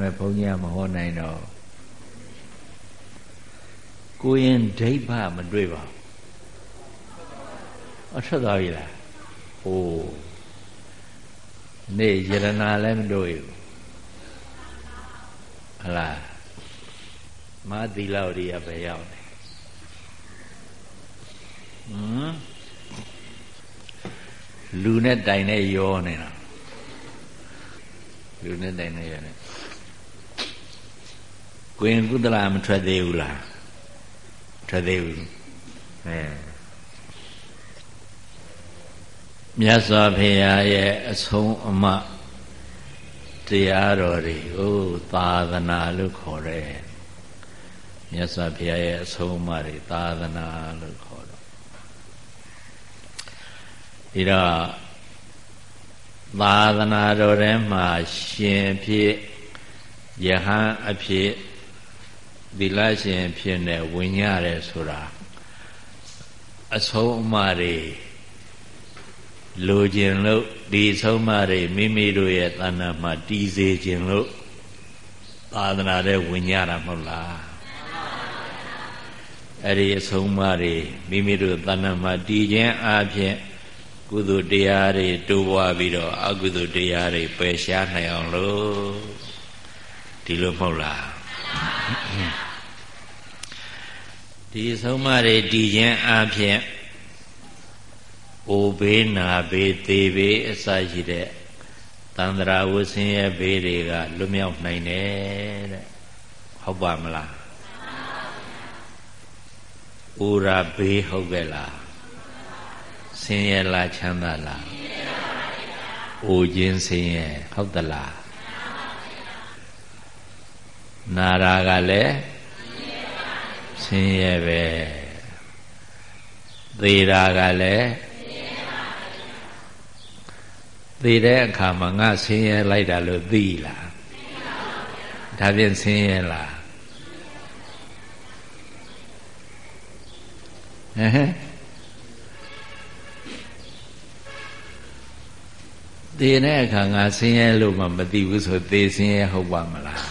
မဲ့ဘုန်းကြီးကမဟောနိုင်တော့ကိုရင်ဒိဋ္ဌမတွေ့ပါဘူးအထွက်သွားပြီလားဟိုနေယရနာလည်းမတွေ့ဘူးဟလားမသီလောက်တွေကပဲရောက်တယ်ဟမ်လူနဲ့တိုင်နဲ့ရောနေတာလူနဲ့တိုင်နဲ့ရောနေ ကိုရင်ကုသလမထွက်သေးဘူးလားထွက်သေးဘူးအဲမြတ်စွာဘုရားရဲ့အဆုံးအမတရားတော်တွေကိုသာသနာလို့ခေါ်တယ်မြတ်စွာဘုရားရဲ့အဆုံးအမတွေသာသနာလို့ခေါ်တော့ဒီတော့သာသနာတော်ထဲမှာရှင်ဖြစ်ယဟန်အဖြစ် သီလရှင်ဖြစ်နေဝင်ရတယ်ဆိုတာအဆုံးအမတွေလိုခြင်းလို့ဒီဆုံးမတွေမိမိတို့ရဲ့တဏ္ဍာမှာတည်စေခြင်းလို့သာသနာတဲ့ဝင်ရတာမဟုတ်လားအဲ့ဒီအဆုံးမတွေမိမိတို့တဏ္ဍာမှာတည်ခြင်းအပြင်ကုသိုလ်တရားတွေတိုးပွားပြီးတော့အကုသိုလ်တရားတွေပယ်ရှားနိုင်အောင်လို့ဒီလိုမဟုတ်လား ဒီဆုံးမတွေတည်ခြင်းအပြင်အိုဘေးနာဘေးသေဘေးအစရှိတဲ့တန္တရာဝဆင်းရဲဘေးတွေကလွတ်မြောက်နိုင်တယ်တဲ့ဟုတ်ပါမလားအိုရာဘေးဟုတ်ကဲ့လားဆင်းရဲလားချမ်းသာလားအိုခြင်းဆင်းရဲဟုတ်သလားနာရာကလည်း ဆင်းရဲပဲသေတာကလည်းသေတဲ့အခါမှာငါဆင်းရဲလိုက်တာလို့သိလားဒါဖြင့်ဆင်းရဲလားဟမ်သေတဲ့အခါငါဆင်းရဲလို့မှမသိဘူးဆိုသေဆင်းရဲဟုတ်ပါမလား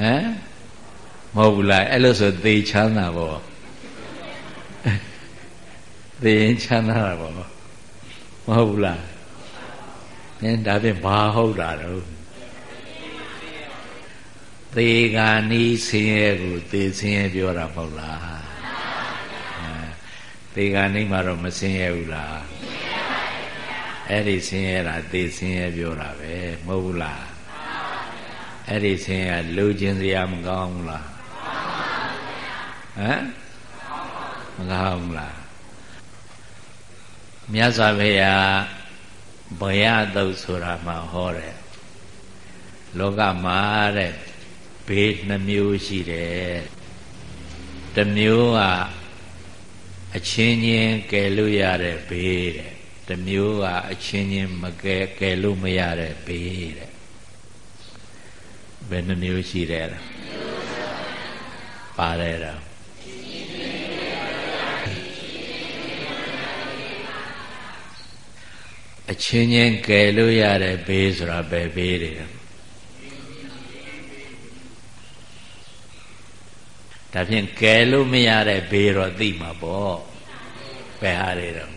ဟမ် မဟုတ်ဘူးလားအဲ့လိုဆိုသေချမ်းသာပေါ့သေရင်ချမ်းသာတာပေါ့မဟုတ်ဘူးလားနင်းဒါဖြင့်ဘာဟုတ်တာတော့သေဂာနီးဆင်းရဲကိုသေဆင်းရဲပြောတာမဟုတ်လားသေဂာနီးမှာတော့မဆင်းရဲဘူးလားအဲ့ဒီဆင်းရဲတာသေဆင်းရဲပြောတာပဲမဟုတ်ဘူးလားအဲ့ဒီဆင်းရဲလူချင်းစရာမကောင်းဘူးလား ဟမ်မကောင်းဘူးလားမြတ်စွာဘုရားဘယသုတ်ဆိုတာမှဟောတယ်လောကမှာတဲ့ဘေးနှမျိုးရှိတယ်တစ်မျိုးကအချင်းချင်းကယ်လို့ရတဲ့ဘေးတဲ့တစ်မျိုးကအချင်းချင်းမကယ်ကယ်လို့မရတဲ့ဘေးတဲ့ဘယ်နှမျိုးရှိတယ်လဲပါတယ်တော့ အချင်းချင်းကယ်လို့ရတဲ့ဘေးဆိုတာပဲဘေးတွေဒါဖြင့်ကယ်လို့မရတဲ့ဘေးတော့သိမှာပေါ့ဘယ်ဟာတွေတော့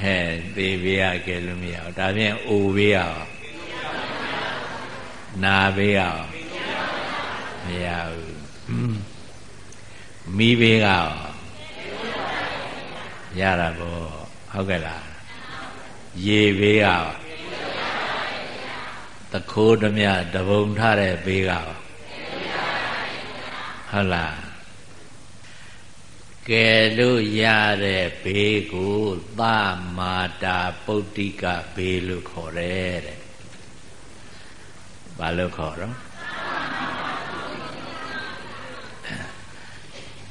ဟဲ့သေဘေးကကယ်လို့မရဘူးဒါဖြင့်အိုဘေးကနာဘေးကမရဘူးမိဘေးကရတာပေါ့ ဟုတ်ကဲ့လားရေဘေးကတခိုးဓမြတပုံထားတဲ့ဘေးကဟုတ်လားကဲလို့ရတဲ့ဘေးကိုသမာတာပုတ္တိကဘေးလို့ခေါ်တယ်တဲ့ဘာလို့ခေါ်တော့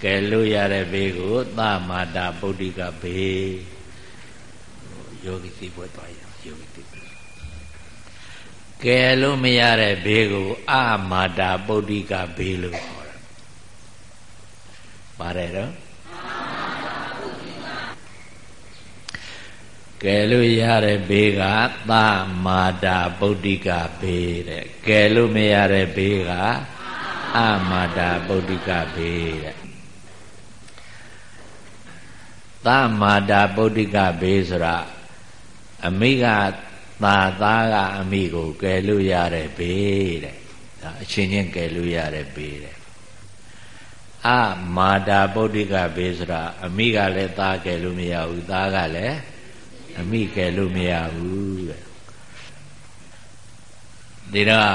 ကဲလို့ရတဲ့ဘေးကိုသမာတာပုတ္တိကဘေး ယောဂီသိပွဲသွားရယောဂီသိကဲလို့မရတဲ့ဘေးကိုအာမာတာပုဒ္ဓိကဘေးလို့ခေါ်တယ်ပါတယ်တော့ကယ်လို့ရတဲ့ဘေးကသမာတာပုဒ္ဓိကဘေးတဲ့ကယ်လို့မရတဲ့ဘေးကအမာတာပုဒ္ဓိကဘေးတဲ့သမာတာပုဒ္ဓိကဘေးဆိုတာ အမိကသာသားကအမိကိုကယ်လို့ရတဲ့ဘေးတဲ့ဒါအချင်းချင်းကယ်လို့ရတဲ့ဘေးတဲ့အမာတာပုဒ္ဓိကဘေးဆိုတာအမိကလည်းသားကယ်လို့မရဘူးသားကလည်းအမိကယ်လို့မရဘူးတဲ့ဒီတော့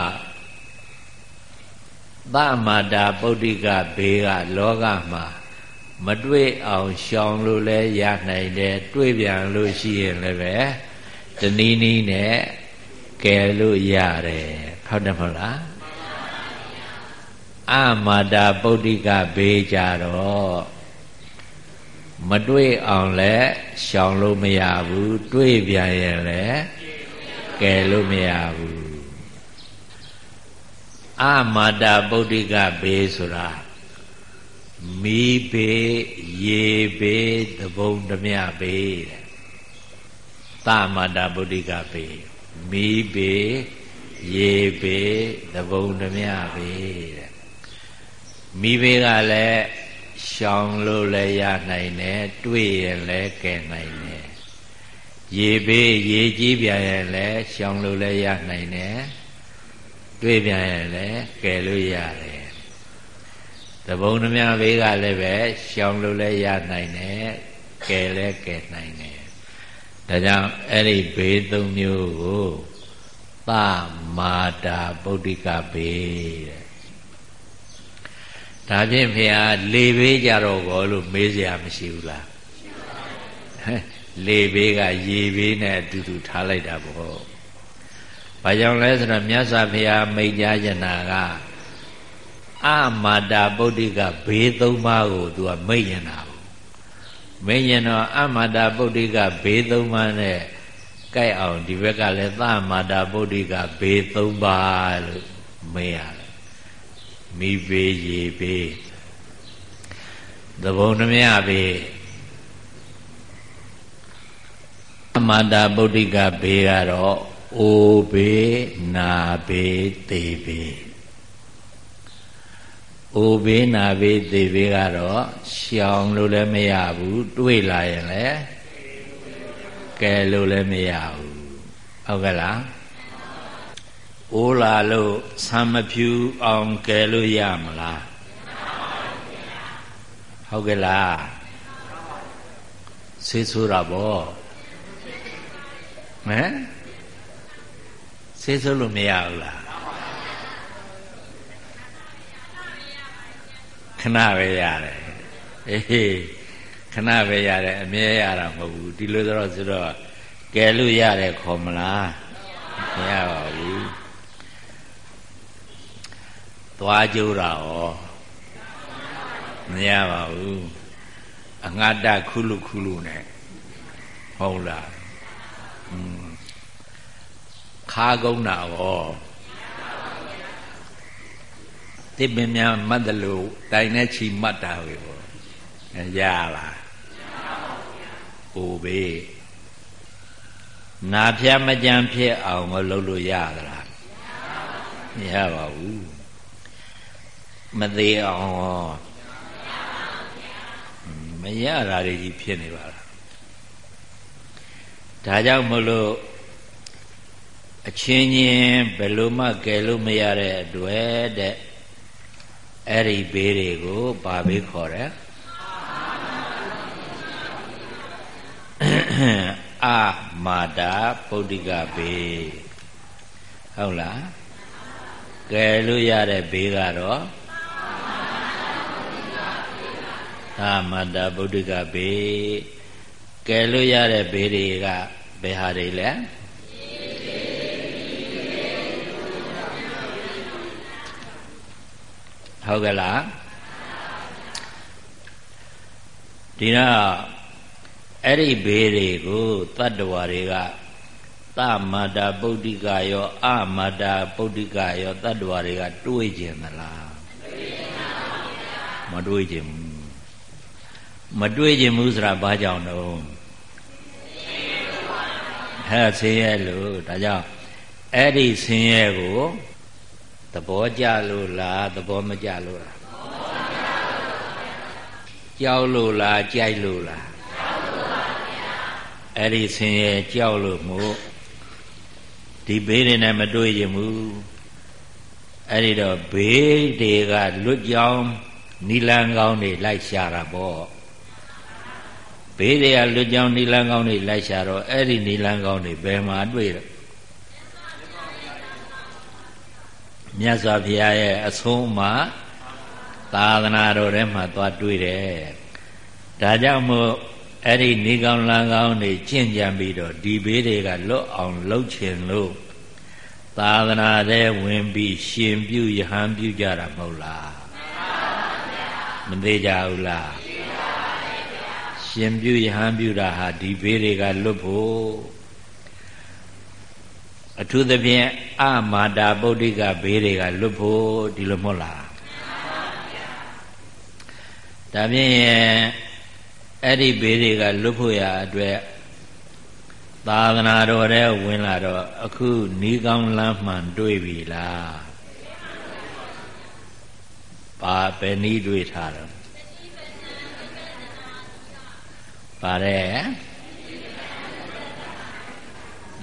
သမတာပုဒ္ဓိကဘေးကလောကမှာမတွေ့အောင်ရှောင်လို့လဲရနိုင်တယ်တွေ့ပြန်လို့ရှိရင်လည်းပဲ တနည်းနည်းနဲ့ကယ်လို့ရတယ်ဟုတ်တယ်မဟုတ်လားအမာတာပုဒ္ဓိကဘေးကြတော့မတွေ့အောင်လဲရှောင်လို့မရဘူးတွေ့ပြန်ရင်လည်းကယ်လို့မရဘူးအမာတာပုဒ္ဓိကဘေးဆိုတာမီးဘေးရေဘေးသဘုံဓမြဘေးတဲ့ သမတာဗုဒ္ဓိကဘေးမီးဘေးရေဘေးသဘုံဓမြဘေးတဲ့မိဘေးကလည်းရှောင်လို့လည်းရနိုင်တယ်တွေ့ရင်လည်းကဲနိုင်တယ်ရေဘေးရေကြီးပြန်ရင်လည်းရှောင်လို့လည်းရနိုင်တယ်တွေ့ပြန်ရင်လည်းကဲလို့ရတယ်တဘုံနှမဘေးကလည်းပဲရှောင်လို့လည်းရနိုင်တယ်ကဲလည်းကဲနိုင်တယ် ဒါကြောင့်အဲ့ဒီဘေးသုံးမျိုးကိုသမာတာဗုဒ္ဓိကဘေးတဲ့ဒါဖြင့်ဖေဟာလေဘေးကြတော့ကောလို့မေးစရာမရှိဘူးလားလေဘေးကရေဘေးနဲ့အတူတူထားလိုက်တာပေါ့ဘာကြောင့်လဲဆိုတော့မြတ်စွာဘုရားမိန့်ကြားကြနာကအမာတာပုဒ္ဓိကဘေးသုံးပါးကိုသူကမိန့်နေတာ မိန့်ရင်တော့အမာတာပုဒ္ဓိကဘေးသုံးပါးနဲ့ကြိုက်အောင်ဒီဘက်ကလည်းသမာတာပုဒ္ဓိကဘေးသုံးပါးလို့မေးရတယ်မိဘေးရေဘေးသဘုံနှမြဘေးအမာတာပုဒ္ဓိကဘေးကတော့အိုဘေးနာဘေးသေဘေး အိုဘေးနာဘေးသေဘေးကတော့ရှောင်လို့လည်းမရဘူးတွေးလာရင်လည်းကဲလို့လည်းမရဘူးဟုတ်ကဲ့လားအိုးလာလို့ဆံမဖြူအောင်ကဲလို့ရမလားဟုတ်ကဲ့လားဆေးဆိုးတာဗောဟမ်ဆေးဆိုးလို့မရဘူးလား ခဏပဲရတယ်အေးခဏပဲရတယ်အမြဲရတာမဟုတ်ဘူးဒီလိုတော့ဆိုတော့ကယ်လို့ရတယ်ခေါ်မလားမရပါဘူးသွားကြိုးတာဩမရပါဘူးအငါတခုလူခုလူနဲ့ဟုတ်လားอืมခါကုန်းတာ ဩတိပင်များမတ်တယ်လို့တိုင်နဲ့ချီမတ်တာပဲပေါ့ရလားဟိုဘေးနာဖြတ်မကြံဖြစ်အောင်မလုပ်လို့ရသလားမရပါဘူးမသေးအောင်ရောမရတာတွေကြီးဖြစ်နေပါလားဒါကြောင့်မလို့အချင်းချင်းဘယ်လိုမှကယ်လို့မရတဲ့အတွက်တဲ့ အဲ့ဒီဘေးတွေကိုဘာဘေးခေါ်တယ်အာမာတာပုဒ္ဓိကဘေးဟုတ်လားကယ်လို့ရတဲ့ဘေးကတော့အာမာတာပုဒ္ဓိကဘေးကယ်လို့ရတဲ့ဘေးတွေကဘယ်ဟာတွေလဲ ဟုတ်ကဲ့လားဒီတော့အဲ့ဒီဘေးတွေကိုတတ္တဝါတွေကသမန္တာပုဒ္ဓိကရောအမန္တာပုဒ္ဓိကရောတတ္တဝါတွေကတွေးကျင်သလားမတွေးကျင်ဘူးမတွေးကျင်ဘူးဆိုတာဘာကြောင့်တော့အဲဆင်းရဲလို့ဒါကြောင့်အဲ့ဒီဆင်းရဲကို သဘောကျလို့လားသဘောမကျလို့လားကြောက်လို့လားကြိုက်လို့လားကြောက်လို့ပါဗျာအဲ့ဒီဆင်းရဲကြောက်လို့မို့ဒီဘေးတွေနဲ့မတွေ့ရင်ဘူးအဲ့ဒီတော့ဘေးတွေကလွတ်ကြောင်းနီလန်းကောင်းတွေလိုက်ရှာတာပေါ့ဘေးတွေကလွတ်ကြောင်းနီလန်းကောင်းတွေလိုက်ရှာတော့အဲ့ဒီနီလန်းကောင်းတွေဘယ်မှာတွေ့တော့ မြတ်စွာဘုရားရဲ့အဆုံးအမသာသနာတော်ထဲမှာသွားတွေ့တယ်ဒါကြောင့်မို့အဲ့ဒီနေကောင်းလန်းကောင်းတွေကျင့်ကြံပြီးတော့ဒီဘေးတွေကလွတ်အောင်လှုပ်ချင်လို့သာသနာထဲဝင်ပြီးရှင်ပြုယဟန်ပြုကြတာမဟုတ်လားမသေးကြဘူးလားရှင်ပြုယဟန်ပြုတာဟာဒီဘေးတွေကလွတ်ဖို့ အထူးသဖြင့်အမာတာပုဒ္ဓိကဘေးတွေကလွတ်ဖို့ဒီလိုမဟုတ်လားဒါဖြင့်အဲ့ဒီဘေးတွေကလွတ်ဖို့ရအတွက်သာသနာတော်ထဲဝင်လာတော့အခုနီးကောင်းလမ်းမှန်တွေ့ပြီလားပါဘယ်နည်းတွေ့ထားတော့ပါတယ်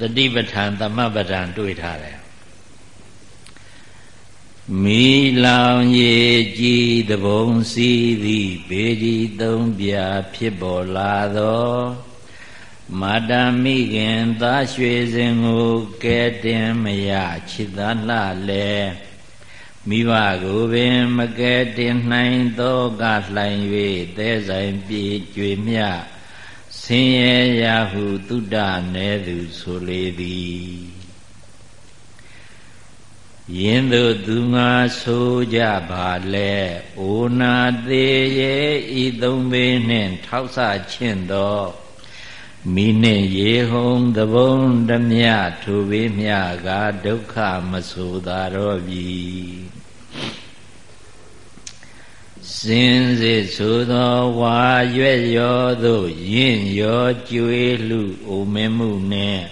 တတိပဋ္ဌာန်သမပဋ္ဌာန်တွေ့ထားတယ်မီလောင်ရေကြည်တဘုံစီသည်ဘေဒီသုံးပြဖြစ်ပေါ်လာသောမာတမိခင်သာရွှေစဉ်ကိုကဲတင်မရချစ်သာလှလဲမိဘကိုပင်မကဲတင်နိုင်သောကလှိုင်၍သဲဆိုင်ပြေကြွေမြ ဆင်းရဲရာဟုတုဒ္ဒနဲသူဆိုလေသည်ယင်းတို့သူငါဆိုကြပါလဲအိုနာသေးရဲ့ဤသုံးပေနှင့်ထောက်ဆချင်းသောမိနှင့်ရေဟုံသဘုံဓမြထိုဘေးမြကဒုက္ခမဆိုသာတော့ပြီ စင်စစ်ဆိုသောဝါရွက်ရောသို့ယင့်ရောကျွေးလူအိုမင်းမှုနှင့်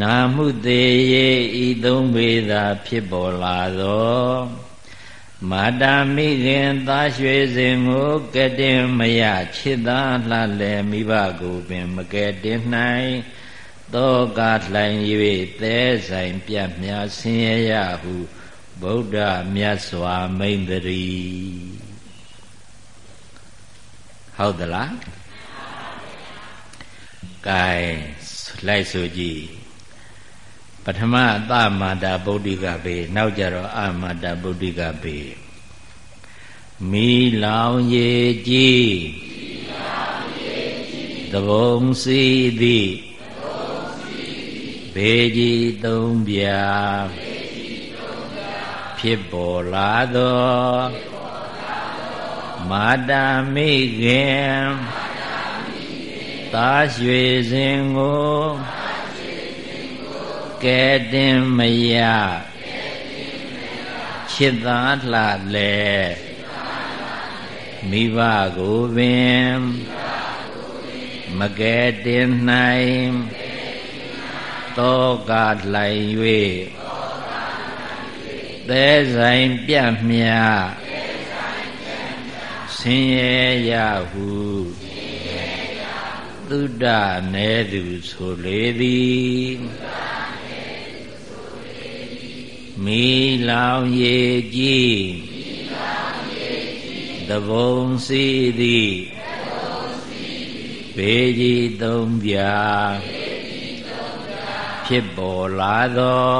နာမှုသေးရဲ့ဤသုံးပေသာဖြစ်ပေါ်လာသောမာတာမိခင်သားရွှေစဉ်ကိုကတင်မရချစ်သားလှလဲမိဘကိုပင် မကဲတင်နိုင်သောကလှိုင်၍သဲဆိုင်ပြတ်မြဆင်းရဲရဟုဗုဒ္ဓမြတ်စွာမိန်တည်း ဟုတ်သလားကဲလိုက်ဆိုကြည့်ပထမသမ္မာတာဗုဒ္ဓိကဘေနောက်ကြတော့အမတာဗုဒ္ဓိကဘေမီလောင်ရေကြည်သဘုံစီသည်ဘေကြီးသုံးပြဖြစ်ပေါ်လာသော မာတာမိခင်သာရွှေစဉ်ကိုကဲတင်မယချစ်သာလှလဲမိဘကိုပင်မကဲတင်နိုင်တောကလှိုင်၍သဲဆိုင်ပြမြ ဆင်းရဲရဟုသုဒ္ဓနဲသူဆိုလေသည်မိလောင်ရေကြည်သဘုံစီသည်ဘေကြီးသုံးပြဖြစ်ပေါ်လာသော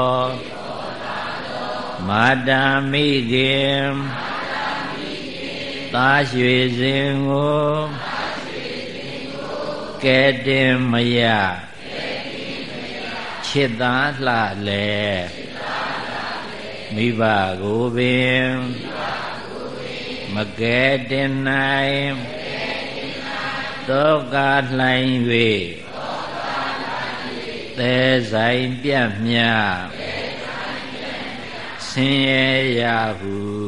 မာတာမိခင် သာရွှေစဉ်ကိုကဲတင်မယချစ်သာလှလဲမိဘကိုပင်မကဲတင်နိုင်သောကလှိုင်း၍သဲဆိုင်ပြတ်မြဆင်းရဲရဟု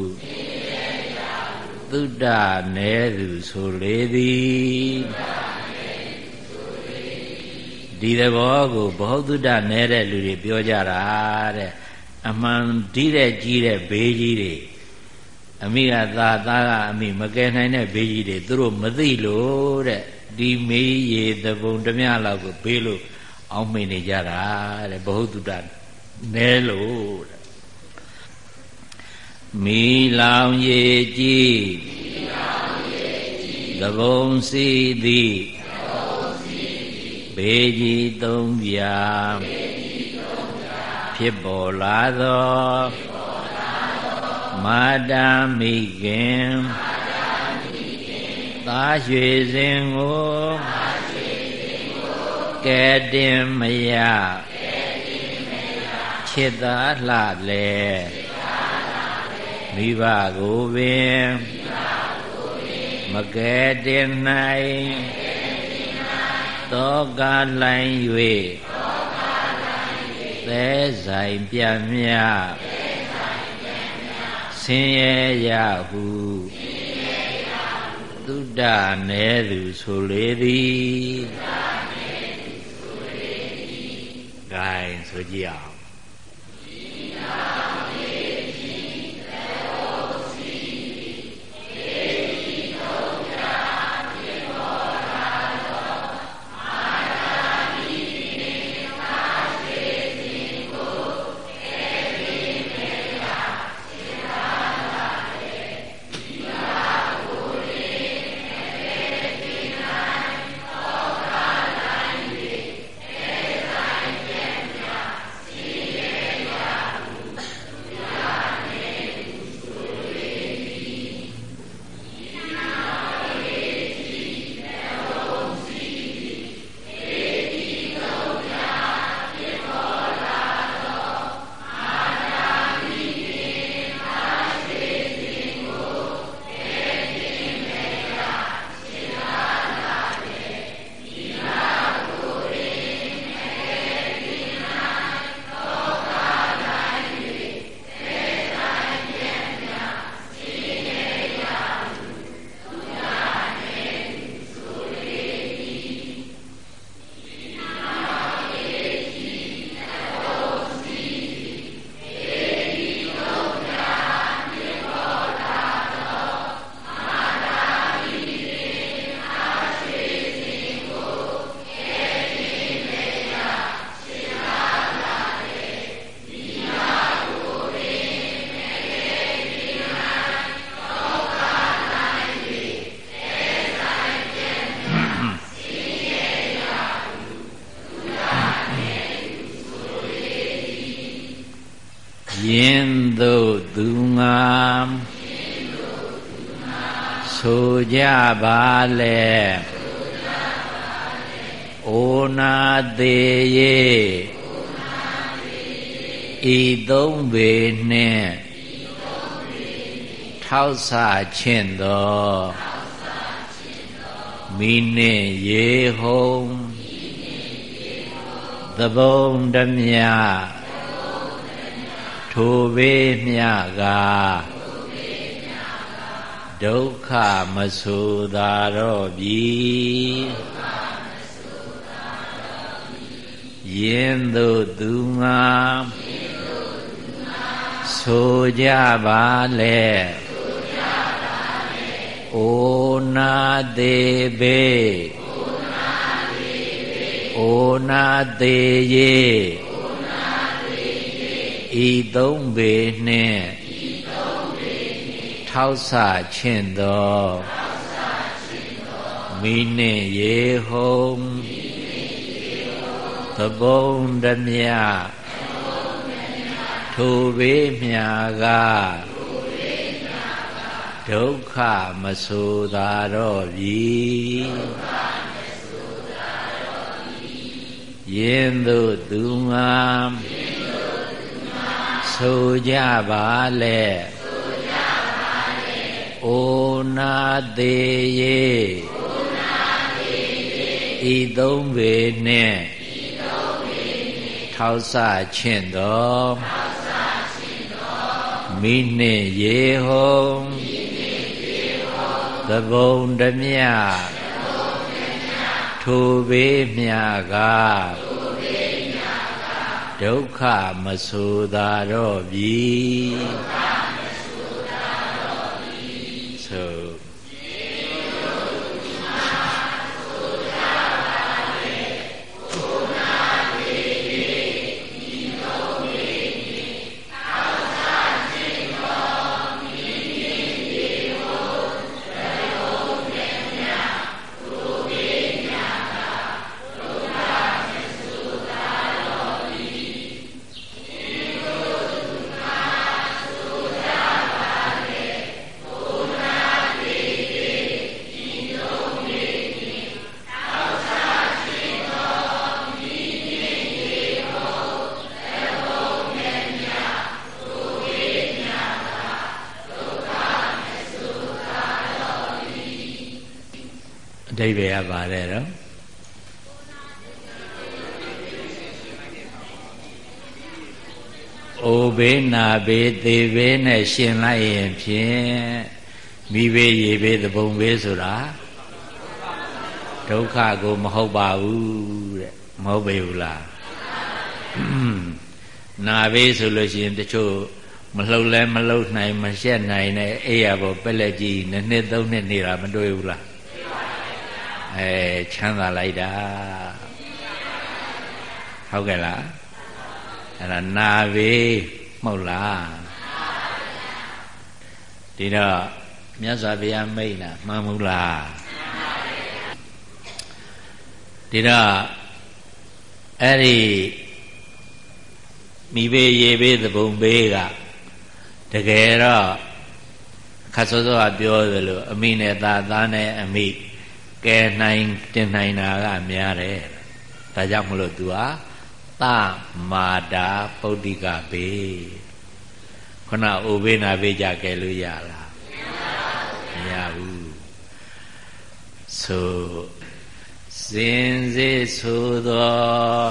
သုဒ္ဓနဲသူဆိုလေသည်ဒဒီသဘောကိုဘ ਹੁ တုတ္တနဲတဲ့လူတွေပြောကြတာတဲ့အမှန်ဒီတဲ့ကြီးတဲ့ဘေးကြီးတွေအမိကသာသားကအမိမကယ်နိုင်တဲ့ဘေးကြီးတွေသူတို့မသိလို့တဲ့ဒီမေးရေသဘုံဓမြလောက်ကိုဘေးလို့အောင်းမိနေကြတာတဲ့ဘ ਹੁ တုတ္တနဲလို့တဲ့ မီလောင်ရေကြည်သဘုံစီသည်ဘေးကြီးသုံးပြဖြစ်ပေါ်လာသောမာတာမိခင်သာရွှေစဉ်ကိုကဲတင်မယချစ်သာလှလဲ မိဘကိုပင်မကဲတင်နိုင်သောကလိုင်း၍သဲဆိုင်ပြမြဆင်းရဲရဟုသုဒ္ဓနဲသူဆိုလေသည် gain ဆိုကြည့်အောင် ပါလေအိုနာသေးရေဤသုံးပေနှင့်ထောက်ဆချင်းသောမိနှင့်ရေဟုံသဘုံဓမြထိုဘေးမြက ဒုက္ခမဆူသာတော့ပြီယင်းသို့သူငါဆိုကြပါလေအိုနာသေးဘေအိုနာသေးရေဤသုံးပေနှင့် ထောက်ဆချင်းသောမိနှင့်ရေဟုံသဘုံဓမြထိုဘေးမြာကဒုက္ခမဆူသာတော့ပြီယင်းသို့သူငါဆိုကြပါလေဆိုကြပါလေ အိုနာသေးရေအိုနာသေးရေဤသုံးပေနှင့်ဤသုံးပေနှင့်ထောက်ဆချင်းတော်ထောက်ဆချင်းတော်မိနှင့်ရေဟုံမိနှင့်ရေဟုံသဘုံဓမြသဘုံဓမြထိုဘေးမြကဒုက္ခမဆိုသာတော့ပြီအဓိပ္ပာယ်ကပါတယ်တော့အိုဘေးနာဘေးသေဘေးနဲ့ရှင်လိုက်ရင်ဖြင့်မိဘေးရေဘေးသဘုံဘေးဆိုတာဒုက္ခကိုမဟုတ်ပါဘူးတဲ့မဟုတ်ပေဘူးလားနာဘေးဆိုလို့ရှိရင်တချို့မလှုပ်လဲမလှုပ်နိုင်မရှက်နိုင်တဲ့အိယာဘောပက်လက်ကြီးနှစ်နှစ်သုံးနှစ်နေတာမတွေ့ဘူးလား အဲချမ်းသာလိုက်တာဟုတ်ကဲ့လားအဲ့ဒါနာပြီမဟုတ်လားဒီတော့မြတ်စွာဘုရားမိတ်တာမှန်မဟုတ်လားဒီတော့အဲ့ဒီမိဘေးရေဘေးသဘုံဘေးကတကယ်တော့ခတ်စောစောကပြောသလိုအမိနဲ့သားသားနဲ့အမိ ကဲနိုင်တင်နိုင်တာကများတယ်ဒါကြောင့်မလို့ तू ဟာသမာတာပုဒ္ဓိကဘေးခုနအိုဘေးနာဘေးကြကဲလို့ရလားမရဘူးဆိုစင်စစ်ဆိုသော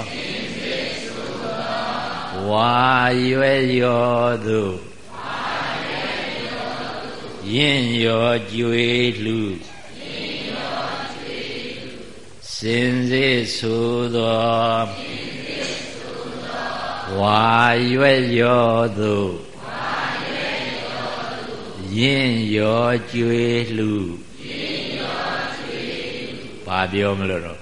ဝါရွယ်ရောသူယင့်ရောကြွေလူစ င်စစ်ဆိုသောဝါရွက်ရောသူယင်းရောကျွေလှဘာပြောမလို့တော့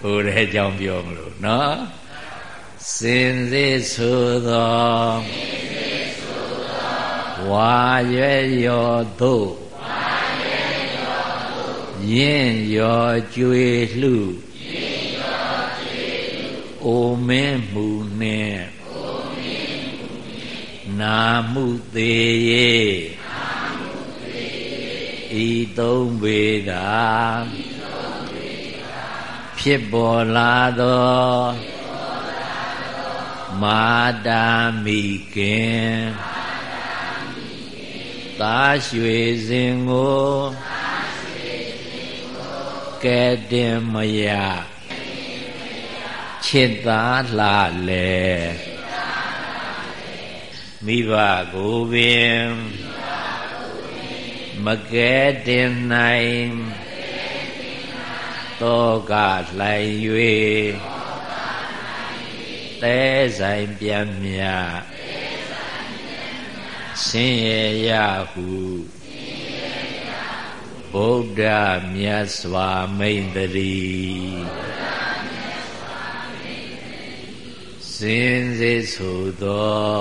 ဟိုတဲ့အကြောင်းပြောမလို့နော်စင်စစ်ဆိုသောဝါရွက်ရောသူ ယင်းရောကျွေလှူအိုမင်းမှုနှင့်နာမှုသေးရေဤသုံးပေသာဖြစ်ပေါ်လာသောမာတာမိခင်သာရွှေစဉ်ကို ကဲတင်မယချစ်သားလှလေမိဘကိုပင်မကဲတင်နိုင်တောကလှိုင်၍တဲဆိုင်ပြန်မြဆင်းရဲရဟု ဗုဒ္ဓမြတ်စွာမိန်တည်းစင်စစ်ဆိုသော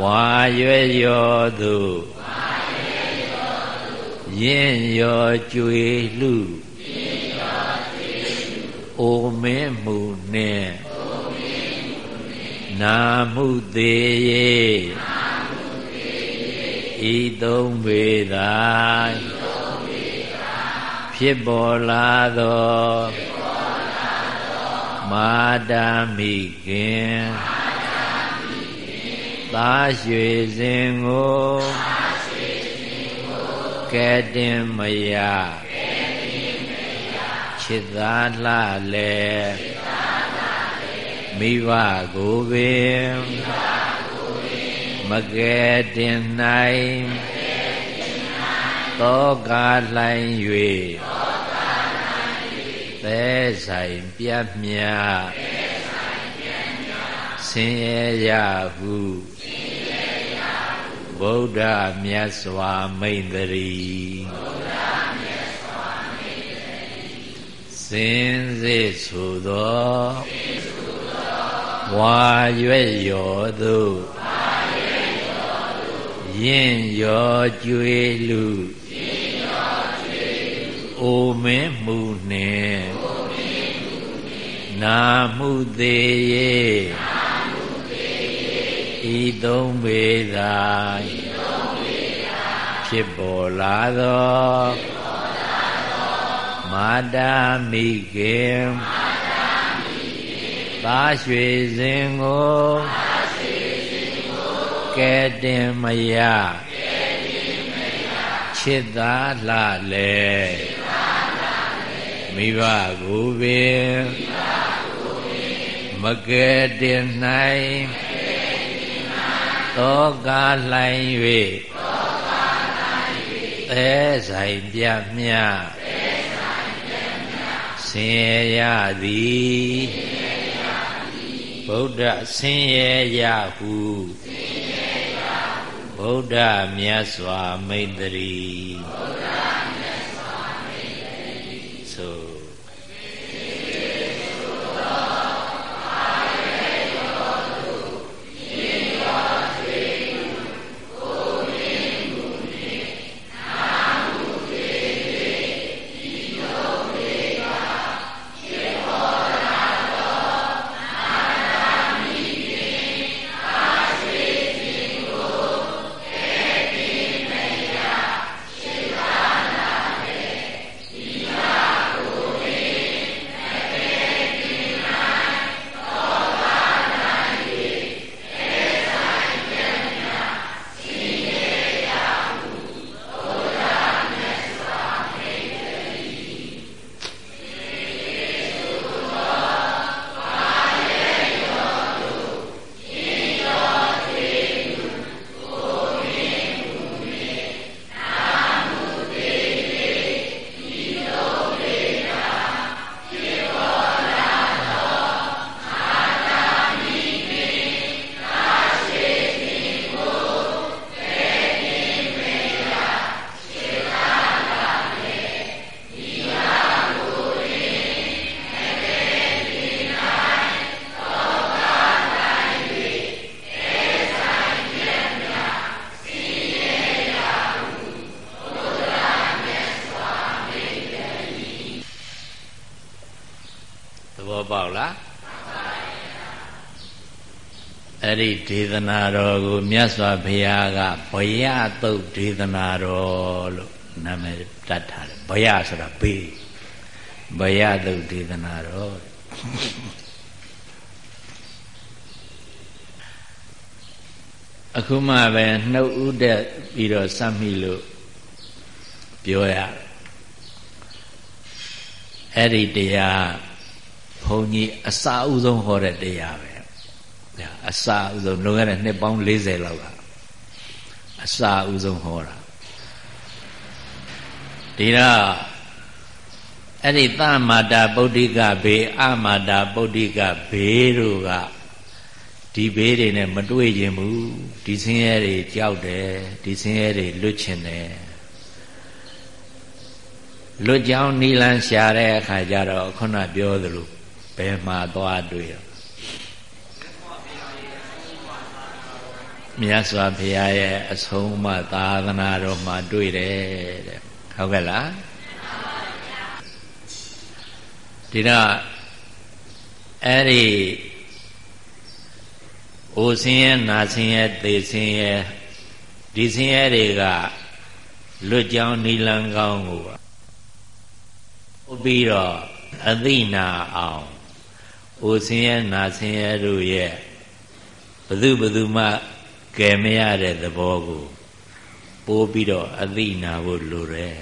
ဝါရွယ်ရောသူယင်းရောကြွေလူအိုမင်းမှုနှင့်နာမှုသေးရဲ့ ဤသုံးပေသာဖြစ်ပေါ်လာသောမာတာမိခင်သာရွှေစဉ်ကိုကဲတင်မယချစ်သာလှလဲမိဘကိုပင် မကဲတင်နိုင်သောကာလှိုင်း၍သဲဆိုင်ပြတ်မြဆင်းရဲရဟုဗုဒ္ဓမြတ်စွာမိန်တည်းစင်စစ်ဆိုသောဝါရွက်ရောသို့ ယင့်ရောကျွေးလူအိုမင်းမှုနှင့်နာမှုသေးရဲ့ဤသုံးပေသာဖြစ်ပေါ်လာသောမာတာမိခင်သာရွှေစဉ်ကို ကဲတင်မယချစ်သာလှလေမိဘကိုပင်မကဲတင်နိုင်သောကာလှိုင်း၍သဲဆိုင်ပြမြဆင်းရဲရသည်ဗုဒ္ဓဆင်းရဲရဟု ဗုဒ္ဓမြတ်စွာမိတ်တည်း ဒီဒေသနာတော်ကိုမြတ်စွာဘုရားကဘယတုတ်ဒေသနာတော်လို့နာမည်တတ်ထားတယ်ဘယဆိုတာဘေးဘယတုတ်ဒေသနာတော်အခုမှပဲနှုတ်ဥတက်ပြီးတော့စမ်းမိလို့ပြောရအဲ့ဒီတရားဘုန်းကြီးအစာဥဆုံးဟောတဲ့တရားပဲ အစာဥဆုံးလွန်ခဲ့တဲ့နှစ်ပေါင်း40လောက်ကအစာဥဆုံးဟောတာဒီတော့အဲ့ဒီသမာတာပုဒ္ဓိကဘေးအမာတာပုဒ္ဓိကဘေးတို့ကဒီဘေးတွေနဲ့မတွေ့ခြင်းဘူးဒီဆင်းရဲတွေကြောက်တယ်ဒီဆင်းရဲတွေလွတ်ချင်တယ်လွတ်ကြောင်းနီလန်းရှာတဲ့အခါကျတော့ခုနပြောသလိုဘယ်မှာသွားတွေ့ရ မြတ်စွာဘုရားရဲ့အဆုံးအမသာသနာတော်မှာတွေ့တယ်တဲ့ဟုတ်ကဲ့လားဒီတော့အဲ့ဒီအိုဆင်းရဲနာဆင်းရဲသေဆင်းရဲဒီဆင်းရဲတွေကလွတ်ကြောင်းနိလန်းကောင်းကိုဟုတ်ပြီးတော့အသိနာအောင်အိုဆင်းရဲနာဆင်းရဲတို့ရဲ့ဘု து ဘု து မှ ကယ်မရတဲ့သဘောကိုပိုးပြီးတော့အသိနာဖို့လိုတယ်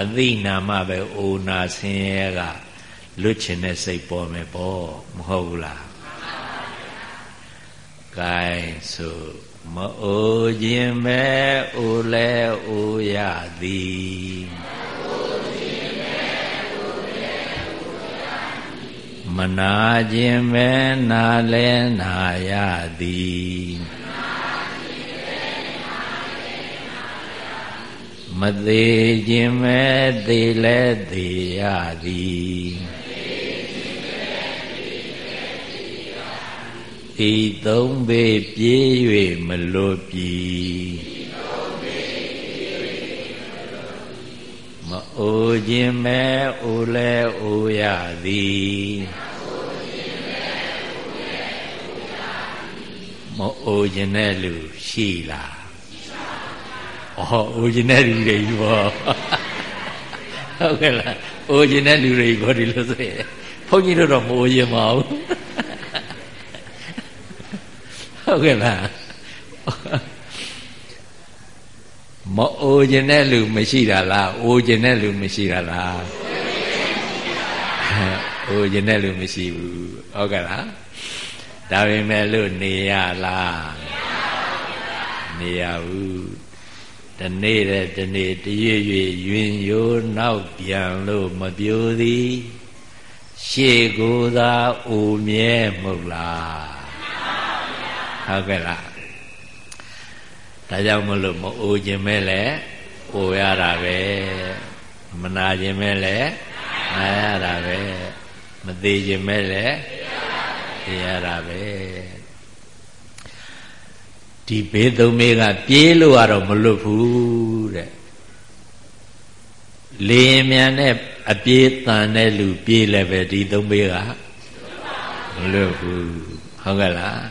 အသိနာမှပဲအိုနာဆင်းရဲကလွတ်ချင်တဲ့စိတ်ပေါ်မယ်ပေါ့မဟုတ်ဘူးလား gain ဆိုမအိုခြင်းပဲအိုလဲအိုရသည်မနာခြင်းပဲနာလဲနာရသည် မသေးခြင်းပဲသေးလဲသေးရသည်ဤသုံးပေပြေး၍မလွတ်ပြီမအိုခြင်းမဲအိုလဲအိုရသည်မအိုခြင်းတဲ့လူရှိလား ဩအိုခြင်းတဲ့လူတွေဘောဟုတ်ကဲ့လားအိုခြင်းတဲ့လူတွေဘောဒီလိုဆိုရင်ဘုန်းကြီးတို့တော့မအိုခြင်းပါဘူးဟုတ်ကဲ့လားမအိုခြင်းတဲ့လူမရှိတာလားအိုခြင်းတဲ့လူမရှိတာလားအိုခြင်းတဲ့လူမရှိဘူးဟုတ်ကဲ့လားဒါပေမဲ့လို့နေရလားနေရဘူး တနေ့တဲ့တနေ့တရွေ့ရွေ့ယွင်ရိုးနောက်ပြန်လို့မပြိုသည်ရှေ့ကိုယ်သာအိုမြဲမဟုတ်လားဟုတ်ကဲ့လားဒါကြောင့်မလို့မအိုခြင်းပဲလေအိုရတာပဲမနာခြင်းပဲလေနာရတာပဲမသေးခြင်းပဲလေသိရတာပဲ ဒီဘေးသုံးမေးကပြေးလို့ကတော့မလွတ်ဘူးတဲ့လေရင်မြန်နဲ့အပြေးတန်တဲ့လူပြေးလည်းပဲဒီသုံးမေးကမလွတ်ဘူးဟုတ်ကဲ့လား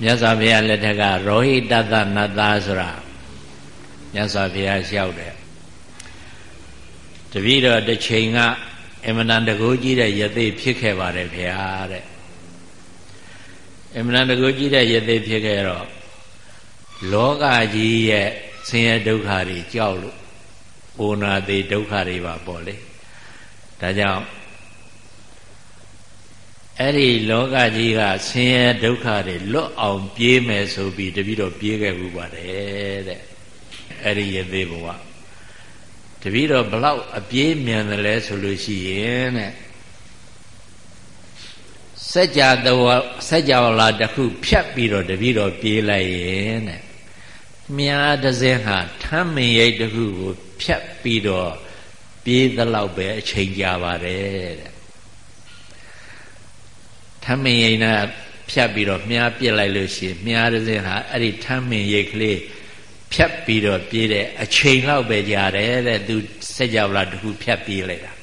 မြတ်စွာဘုရားလက်ထက်ကရောဟိတတနတ်သားဆိုတာမြတ်စွာဘုရားလျှောက်တယ်တပည့်တော်တစ်ချိန်ကအမနန္တကိုကြီးတဲ့ယသိဖြစ်ခဲ့ပါတယ်ဗျာတဲ့ အမနန္တကိုကြီးတဲ့ယသိဖြစ်ခဲ့တော့လောကကြီးရဲ့ဆင်းရဲဒုက္ခတွေကြောက်လို့အိုနာသေးဒုက္ခတွေပါပေါ့လေဒါကြောင့်အဲ့ဒီလောကကြီးကဆင်းရဲဒုက္ခတွေလွတ်အောင်ပြေးမယ်ဆိုပြီးတပည့်တော်ပြေးခဲ့ဘူးပါတယ်တဲ့အဲ့ဒီရသေးဘဝတပည့်တော်ဘလောက်အပြေးမြန်တယ်လဲဆိုလို့ရှိရင်တဲ့ စัจ जा တော်စัจ java လာတစ်ခုဖြတ်ပြီးတော့တပည့်တော်ပြေးလိုက်ရင်တဲ့မြားတစ်စင်းဟာထမ်းမင်ရိတ်တစ်ခုကိုဖြတ်ပြီးတော့ပြေးသလောက်ပဲအချိန်ကြာပါတယ်တဲ့ထမ်းမင်ရိတ်နာဖြတ်ပြီးတော့မြားပြစ်လိုက်လို့ရှိရင်မြားတစ်စင်းဟာအဲ့ဒီထမ်းမင်ရိတ်ကလေးဖြတ်ပြီးတော့ပြေးတဲ့အချိန်လောက်ပဲကြာတယ်တဲ့သူစက်ကြဝဠာတခုဖြတ်ပြေးလိုက်တာ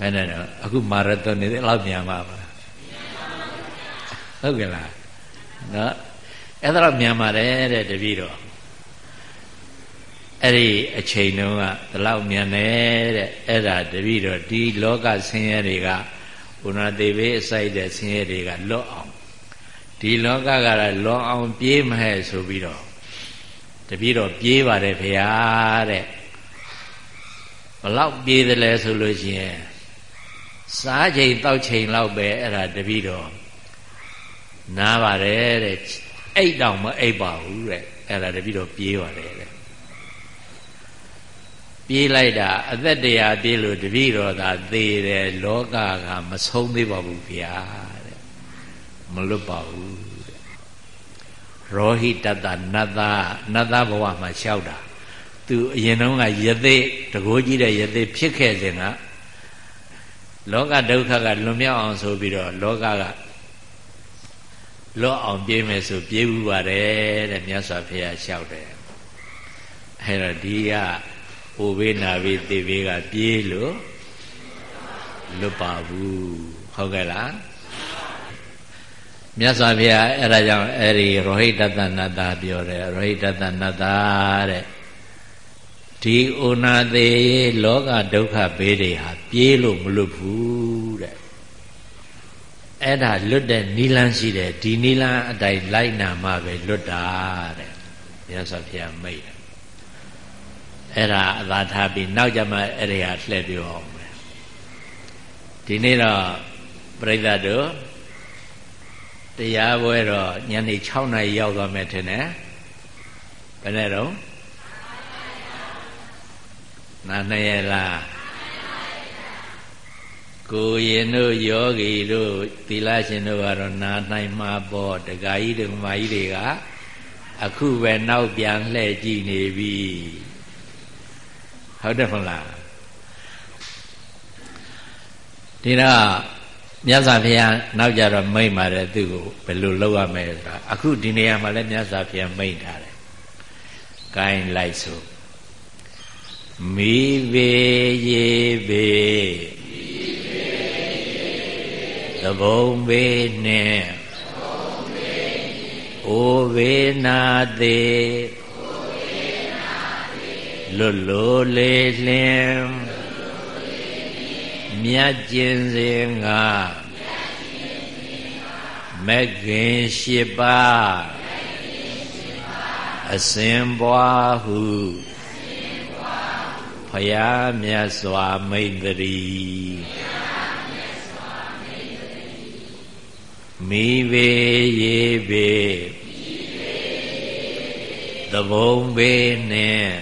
ဘယ်နဲ့တော့အခုမာရသွန်နေတယ်လောက်မြန်ပါမလားဟုတ်ကဲ့လားနော်အဲ့ဒါတော့မြန်ပါတယ်တဲ့တပည့်တော်အဲ့ဒီအချိန်တုန်းကဒီလောက်မြန်တယ်တဲ့အဲ့ဒါတပည့်တော်ဒီလောကဆင်းရဲတွေကဘုရားသေဘေးအစိုက်တဲ့ဆင်းရဲတွေကလွတ်အောင်ဒီလောကကလည်းလွန်အောင်ပြေးမဟဲ့ဆိုပြီးတော့တပည့်တော်ပြေးပါတယ်ဖေဟာတဲ့ဘလောက်ပြေးတယ်လဲဆိုလို့ရှိရင် စားချိန်တောက်ချိန်လောက်ပဲအဲ့ဒါတပည့်တော်နားပါတယ်တဲ့အိတ်တောင်မအိတ်ပါဘူးတဲ့အဲ့ဒါတပည့်တော်ပြေးပါတယ်တဲ့ပြေးလိုက်တာအသက်တရားပြေးလို့တပည့်တော်သာသေတယ်လောကကမဆုံးသေးပါဘူးဗျာတဲ့မလွတ်ပါဘူးတဲ့ရောဟိတတနတ်သားနတ်သားဘဝမှာလျှောက်တာသူအရင်တုန်းကယသိတကိုးကြီးတဲ့ယသိဖြစ်ခဲ့စဉ်က လောကဒုက္ခကလွန်မြောက်အောင်ဆိုပြီးတော့လောကကလော့အောင်ပြေးမယ်ဆိုပြေးဘူးပါတယ်တဲ့မြတ်စွာဘုရားလျှောက်တယ်အဲ့တော့ဒီကအိုဘေးနာဘေးသေဘေးကပြေးလို့လွတ်ပါဘူးဟုတ်ကဲ့လားမြတ်စွာဘုရားအဲ့ဒါကြောင့်အဲ့ဒီရောဟိတတနတ္တာပြောတယ်ရောဟိတတနတ္တာတဲ့ ဒီဩနာသေးလောကဒုက္ခဘေးတွေဟာပြေးလို့မလွတ်ဘူးတဲ့အဲ့ဒါလွတ်တဲ့နိလန်းရှိတယ်ဒီနိလန်းအတိုင်းလိုက်နာမှပဲလွတ်တာတဲ့မြတ်စွာဘုရားမိတ်အဲ့ဒါအသာထားပြီးနောက်ကြမှာအဲ့ဒီဟာလှည့်ပြောအောင်မယ်ဒီနေ့တော့ပြိဿတို့တရားပွဲတော့ညနေ6နာရီရောက်သွားမယ်ထင်တယ်ဘယ်နဲ့တော့ နာနှစ်ရလားကိုရင်တို့ယောဂီတို့သီလရှင်တို့ကတော့နာနိုင်မှာပေါ့တဂါကြီးတို့မာကြီးတွေကအခုပဲနောက်ပြန်လှည့်ကြည့်နေပြီဟုတ်တယ်မလားဒီတော့မြတ်စွာဘုရားနောက်ကြတော့မိန့်ပါတယ်သူ့ကိုဘယ်လိုလုပ်ရမလဲဆိုတာအခုဒီနေရာမှာလည်းမြတ်စွာဘုရားမိန့်ထားတယ်။ကိုင်းလိုက်ဆို မိဘေရေဘေသဘုံဘေနှင့်အိုဘေနာသေးလွတ်လိုလေလင်းမြတ်ကျင်စဉ်ကမဂ္ဂင်၈ပါးအစဉ်ပွားဟု ဖယားမြတ်စွာမိန်တရီမိဘေရေဘေသဘုံဘေနှင့်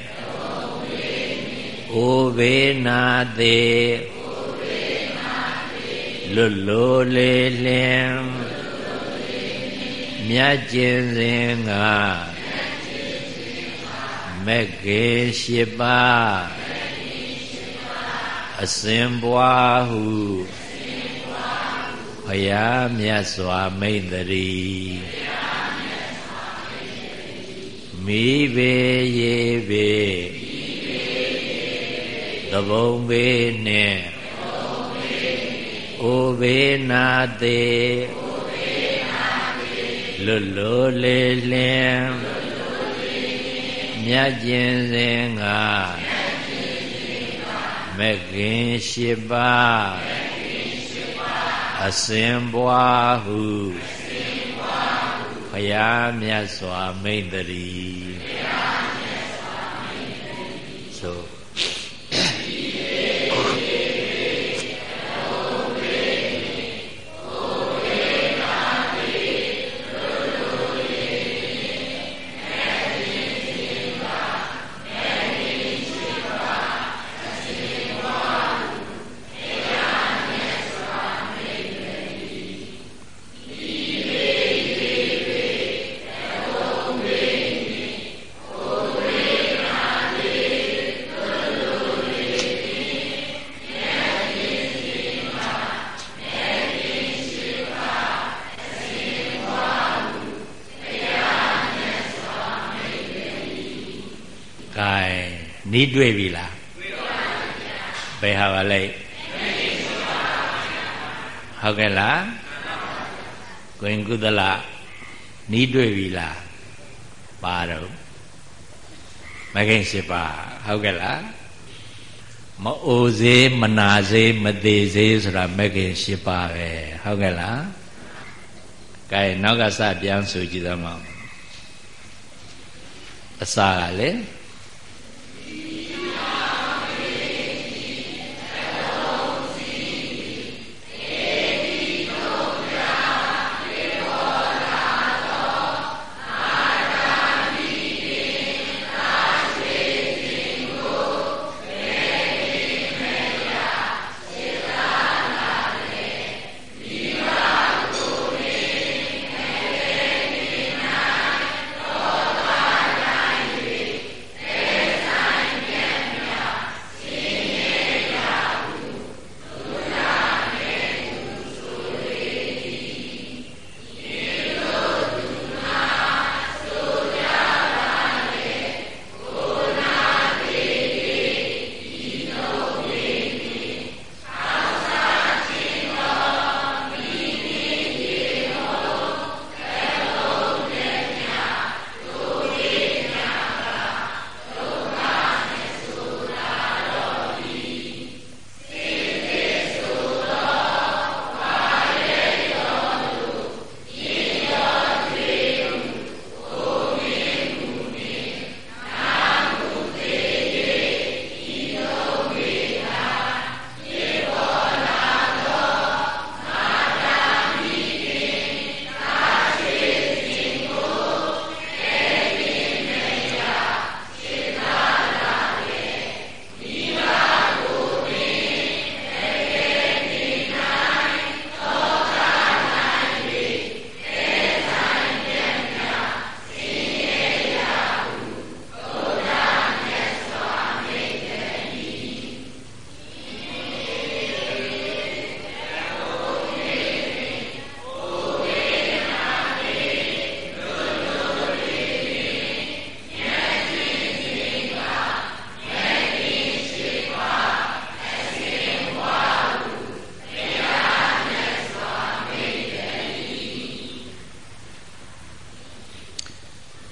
အိုဘေနာသေးလွတ်လိုလေလင်မြတ်ကျင်စဉ်ကမက်ကေရှိပါ အစဉ်ပွားဟုဘုရားမြတ်စွာမိန်တရီမိဘေရေဘေသဘုံဘေနှင့်အိုဘေနာသေးလွတ်လိုလေလင်မြတ်ကျင်စဉ်က မဂ္ဂင်ရှိပါအစဉ်ပွားဟုဘုရားမြတ်စွာမိန်တည်း နီးတွေ့ပြီလားတွေ့ပါပါဘယ်ဟာပါလဲဟုတ်ကဲ့လားကိုင်ကုသလနီးတွေ့ပြီလားပါတော့မဂိင်ရှိပါဟုတ်ကဲ့လားမအိုစေးမနာစေးမသေးစေးဆိုတာမဂ္ဂင်၈ပါးပဲဟုတ်ကဲ့လားကဲနောက်ကစပြန်ဆိုကြည့်သမောအစာကလည်း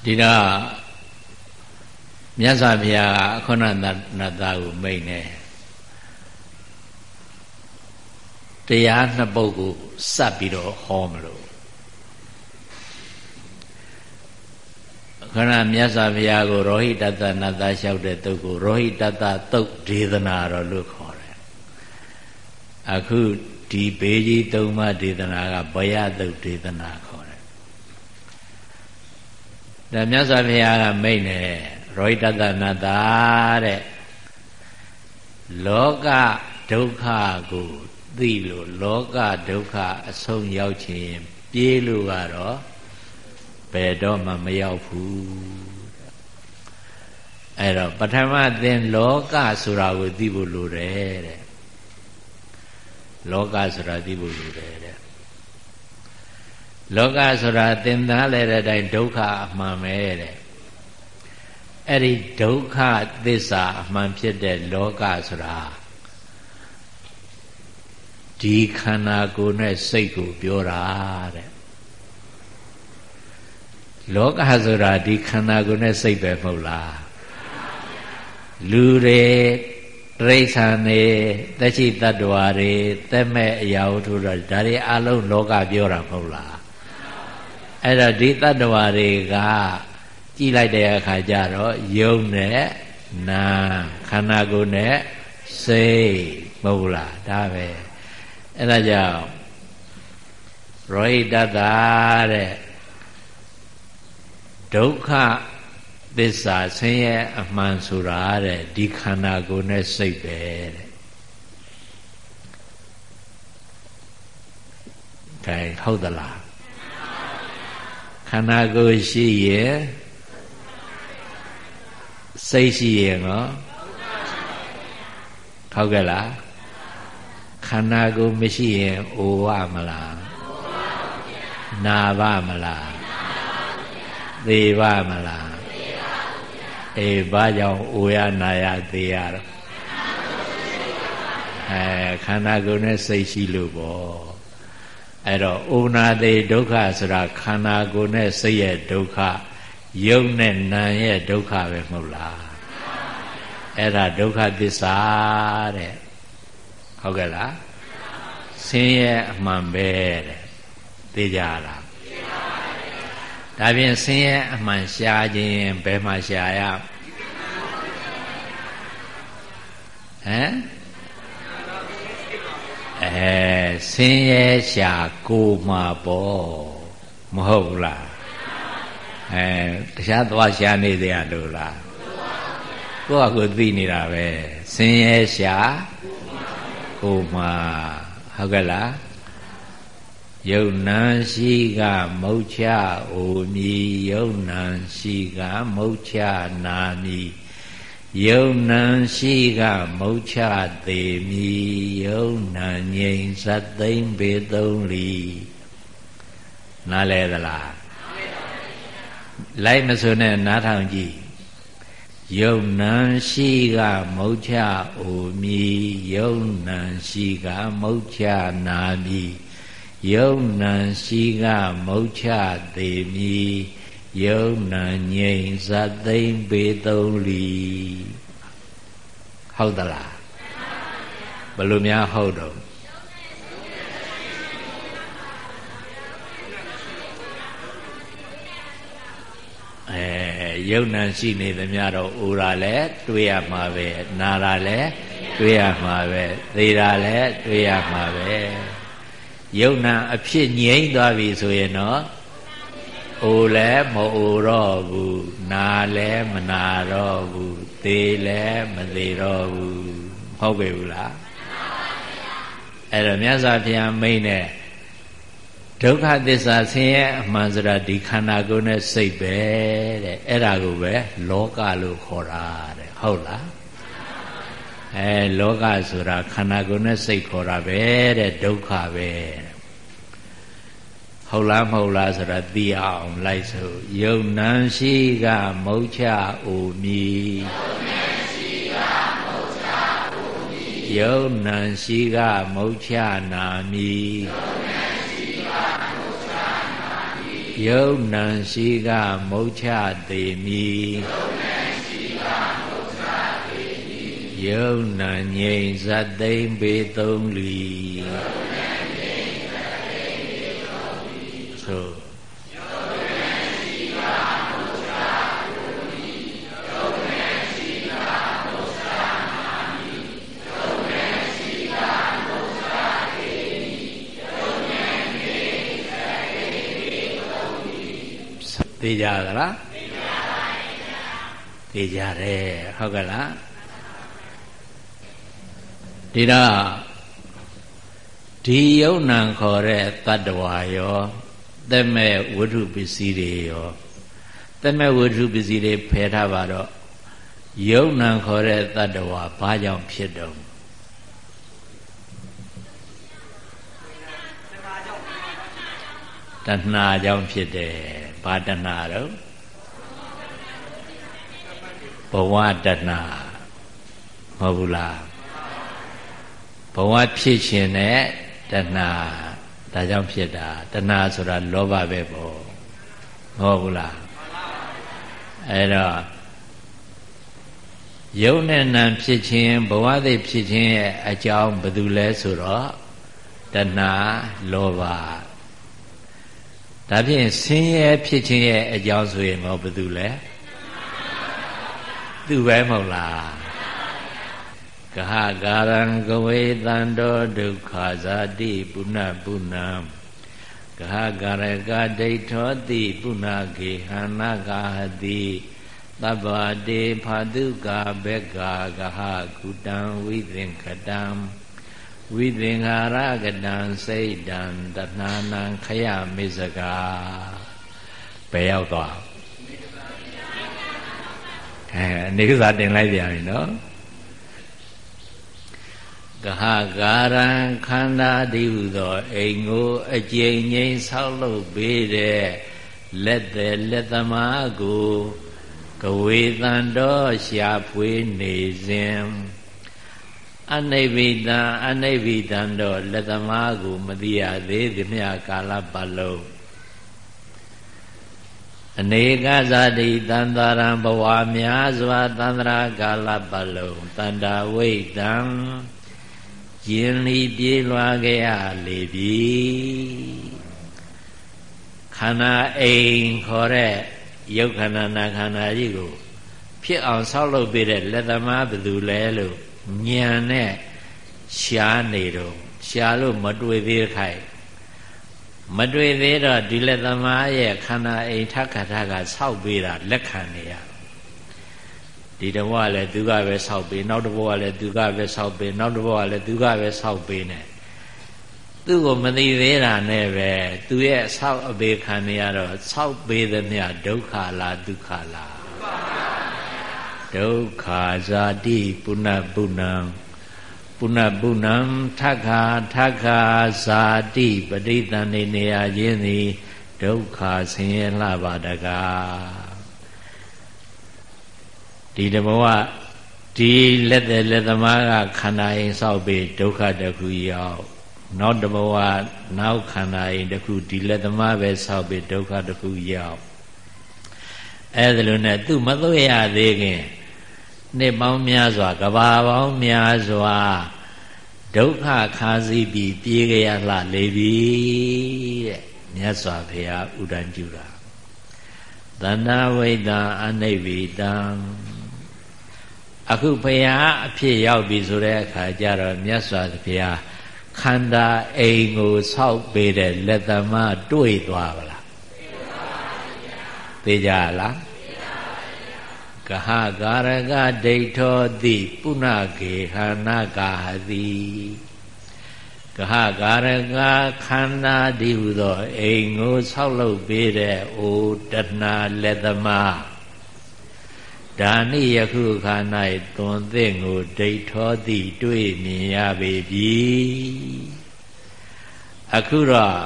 ဒီတော့မြတ်စွာဘုရားကအခုနနတ်သားကိုမိတ်နေတရားနှစ်ပုဒ်ကိုစပ်ပြီးတော့ဟောမလို့ခဏမြတ်စွာဘုရားကိုရောဟိတတနတ်သားလျှောက်တဲ့တုတ်ကိုရောဟိတတတုတ်ဒေသနာတော်လို့ခေါ်တယ်အခုဒီဘေးကြီးသုံးပါးဒေသနာကဘယတုတ်ဒေသနာခေါ်တယ် ဒါမြတ်စွာဘုရားကမိတ်နေရောဟိတတနတ်သားတဲ့လောကဒုက္ခကိုသိလို့လောကဒုက္ခအဆုံးရောက်ခြင်းပြေးလို့ကတော့ဘယ်တော့မှမရောက်ဘူးအဲ့တော့ပထမသင်လောကဆိုတာကိုသိဖို့လိုတယ်တဲ့လောကဆိုတာသိဖို့လိုတယ်တဲ့ လောကဆိုတာသင်သားလဲတဲ့အတိုင်းဒုက္ခအမှန်ပဲတဲ့အဲ့ဒီဒုက္ခသစ္စာအမှန်ဖြစ်တဲ့လောကဆိုတာဒီခန္ဓာကိုယ်နဲ့စိတ်ကိုပြောတာတဲ့လောကဆိုတာဒီခန္ဓာကိုယ်နဲ့စိတ်ပဲမဟုတ်လားလူတွေတိရစ္ဆာန်တွေတချိတ attva တွေသက်မဲ့အရာဝတ္ထုတွေဒါတွေအလုံးလောကပြောတာမဟုတ်လား အဲ့တော့ဒီ attva တွေကကြည့်လိုက်တဲ့အခါကျတော့ယုံနဲ့နာခန္ဓာကိုယ်နဲ့စိတ်မဟုတ်လားဒါပဲအဲ့ဒါကြောင့်ရောဟိတတာတဲ့ဒုက္ခသစ္စာဆင်းရဲအမှန်ဆိုတာတဲ့ဒီခန္ဓာကိုယ်နဲ့စိတ်ပဲတဲ့ဒါဟုတ်သလားခ န္ဓာကိုယ်ရှိရဲ့စိတ်ရှိရဲ့နော်ဟုတ်ကဲ့လားခန္ဓာကိုယ်မရှိရင်အိုဝမလားနာဘမလားသေဘမလားအေးဘာကြောင့်အိုရနာရသေရတော့အဲခန္ဓာကိုယ်နဲ့စိတ်ရှိလို့ပေါ့ အဲ့တော့အိုနာသေးဒုက္ခဆိုတာခန္ဓာကိုယ်နဲ့စိတ်ရဲ့ဒုက္ခယုံနဲ့နာရဲ့ဒုက္ခပဲမဟုတ်လားအဲ့ဒါဒုက္ခသစ္စာတဲ့ဟုတ်ကဲ့လားဆင်းရဲအမှန်ပဲတဲ့သိကြလားဒါဖြင့်ဆင်းရဲအမှန်ရှားခြင်းဘယ်မှာရှားရဟမ် အဲဆင်းရဲရှာကိုမှာပေါ့မဟုတ်လားအဲတရားသွားရှာနေသေးရလို့လားကိုယ့်အကိုသိနေတာပဲဆင်းရဲရှာကိုမှာဟုတ်ကဲ့လားယုံနံရှိကမုတ်ချအိုမီယုံနံရှိကမုတ်ချနာမီ ယုံနံရှိကမုတ်ချသေးမီယုံနံငြိမ်ဇတ်သိမ့်ပေသုံးလီနားလဲသလားလိုက်မစွနဲ့နားထောင်ကြည့်ယုံနံရှိကမုတ်ချအိုမီယုံနံရှိကမုတ်ချနာမီယုံနံရှိကမုတ်ချသေးမီ ယုံနံငြိမ်ဇတ်သိမ့်ပေသုံးလီဟုတ်သလားဘယ်လိုများဟုတ်တော့အဲယုံနံရှိနေသမျှတော့အိုတာလည်းတွေးရမှာပဲနာတာလည်းတွေးရမှာပဲသေတာလည်းတွေးရမှာပဲယုံနံအဖြစ်ငြိမ့်သွားပြီဆိုရင်တော့ အိုလည်းမအိုတော့ဘူးနာလည်းမနာတော့ဘူးသေလည်းမသေတော့ဘူးဟုတ်ပြီဘူးလားအဲ့တော့မြတ်စွာဘုရားမိန့်တဲ့ဒုက္ခသစ္စာဆင်းရဲအမှန်ဆိုတာဒီခန္ဓာကိုယ်နဲ့စိတ်ပဲတဲ့အဲ့ဒါကိုပဲလောကလို့ခေါ်တာတဲ့ဟုတ်လားအဲလောကဆိုတာခန္ဓာကိုယ်နဲ့စိတ်ခေါ်တာပဲတဲ့ဒုက္ခပဲ ဟုတ်လားမဟုတ်လားဆိုတာသိအောင်လိုက်ဆိုယုံနံရှိကမုတ်ချအိုမီယုံနံရှိကမုတ်ချနာမီယုံနံယုံနံရှိကမုတ်ချသေးမည်ယုံနံငြိမ်ဇတ်သိမ့်ပေသုံးလီ ဆိုသိကြသလားသိကြပါဘူးသိကြတယ်ဟုတ်ကဲ့လားဒီတော့ဒီယုံနံခေါ်တဲ့တတ္တဝါရော သက်မဲ့ဝိထုပစ္စည်းတွေရောသက်မဲ့ဝိထုပစ္စည်းတွေဖယ်ထားပါတော့ယုံနံခေါ်တဲ့တတ္တဝါဘာကြောင့်ဖြစ်တော့တဏှာကြောင့်ဖြစ်တယ်ဘာတဏတော့ဘဝတဏမဟုတ်ဘူးလားဘဝဖြစ်ခြင်းနဲ့တဏ ဒါကြောင့်ဖြစ်တာတဏဆိုတာလောဘပဲပေါ့မဟုတ်ဘူးလားအဲ့တော့ယုံနဲ့နံဖြစ်ခြင်းဘဝသိဖြစ်ခြင်းရဲ့အကြောင်းဘယ်သူလဲဆိုတော့တဏလောဘဒါဖြင့်ဆင်းရဲဖြစ်ခြင်းရဲ့အကြောင်းဆိုရင်တော့ဘာတူလဲသူပဲမဟုတ်လား ကဟကာရံကဝေတံတောဒုက္ခဇာတိပုဏ္ဏပုဏ္ဏံကဟကာရကဒိဋ္ဌောတိပုဏ္ဏကေဟနကာဟတိသဗ္ဗတေဖာတုကာဘေကာကဟကုတံဝိသင်္ခတံဝိသင်္ခါရကတံစိတ်တံတဏှာနံခယမေစကာဘယ်ရောက်သွားအဲအနေကစားတင်လိုက်ပြန်ပြီနော် ကဟကာရံခန္ဓာတိဟုသောအိမ်ကိုအကျဉ်းငိမ့်ဆောက်လုပ်ပေးတဲ့လက်သည်လက်သမားကိုကဝေတံတော်ရှာဖွေနေစဉ်အနိဗ္ဗိတံအနိဗ္ဗိတံတော့လက်သမားကိုမသိရသေးသည်မြကာလပတ်လုံးအနေကဇာတိတန္တရံဘဝများစွာတန္တရာကာလပတ်လုံးတန္တာဝိတံ ယင်လီပြေးလွှာခဲ့ရလေပြီခန္ဓာအိမ်ခေါ်တဲ့ယုတ်ခန္ဓာနာခန္ဓာကြီးကို ဖြစ်အောင်ဆောက်လုပ်ပေးတဲ့လက်သမားဘယ်သူလဲလို့ညံနဲ့ရှားနေတော့ရှားလို့မတွေ့သေးခိုင်မတွေ့သေးတော့ဒီလက်သမားရဲ့ခန္ဓာအိမ်ထခထကဆောက်ပေးတာလက်ခံနေရ ဒီတဘဝလည်းသူကပဲဆောက်ပေးနောက်တဘဝလည်းသူကပဲဆောက်ပေးနောက်တဘဝလည်းသူကပဲဆောက်ပေးနေသူ့ကိုမသိသေးတာနဲ့ပဲသူရဲ့ဆောက်အပေခံနေရတော့ဆောက်ပေးသမျှဒုက္ခလားဒုက္ခလားဒုက္ခဇာတိပုဏ္ဏပုဏ္ဏံပုဏ္ဏပုဏ္ဏံထက္ခာထက္ခာဇာတိပဋိသန္ဓေနေရာချင်းသည်ဒုက္ခဆင်းရဲလှပါတကား ဒီတဘဝဒီလက်သက်လက်သမားကခန္ဓာရင်ဆောက်ပြီးဒုက္ခတခုရောက်နောက်တဘဝနောက်ခန္ဓာရင်တခုဒီလက်သမားပဲဆောက်ပြီးဒုက္ခတခုရောက်အဲဒါလိုနဲ့သူမသွေရသေးခင်နှစ်ပေါင်းများစွာကဘာပေါင်းများစွာဒုက္ခခါစီပြီးပြေးကြရလှလေပြီတဲ့မြတ်စွာဘုရားဥဒ္ဒံပြုတာသန္တာဝိတံအနိဗ္ဗိတံ အခုဘုရားအဖြစ်ရောက်ပြီဆိုတဲ့အခါကျတော့မြတ်စွာဘုရားခန္ဓာအိမ်ကိုဆောက်ပေးတဲ့လက်သမတွေ့သွားပါလားသိကြလားကဟကာရကဒိဋ္ဌောတိပုဏ္ဏကေဟနာကာဟတိကဟကာရကခန္ဓာဒီဟုသောအိမ်ကိုဆောက်လုပ်ပေးတဲ့အိုတဏလက်သမား ဒါနိယခုခါ၌သွန်သင့်ကိုဒိဋ္ဌောတိတွေ့မြင်ရပေပြီအခုတော့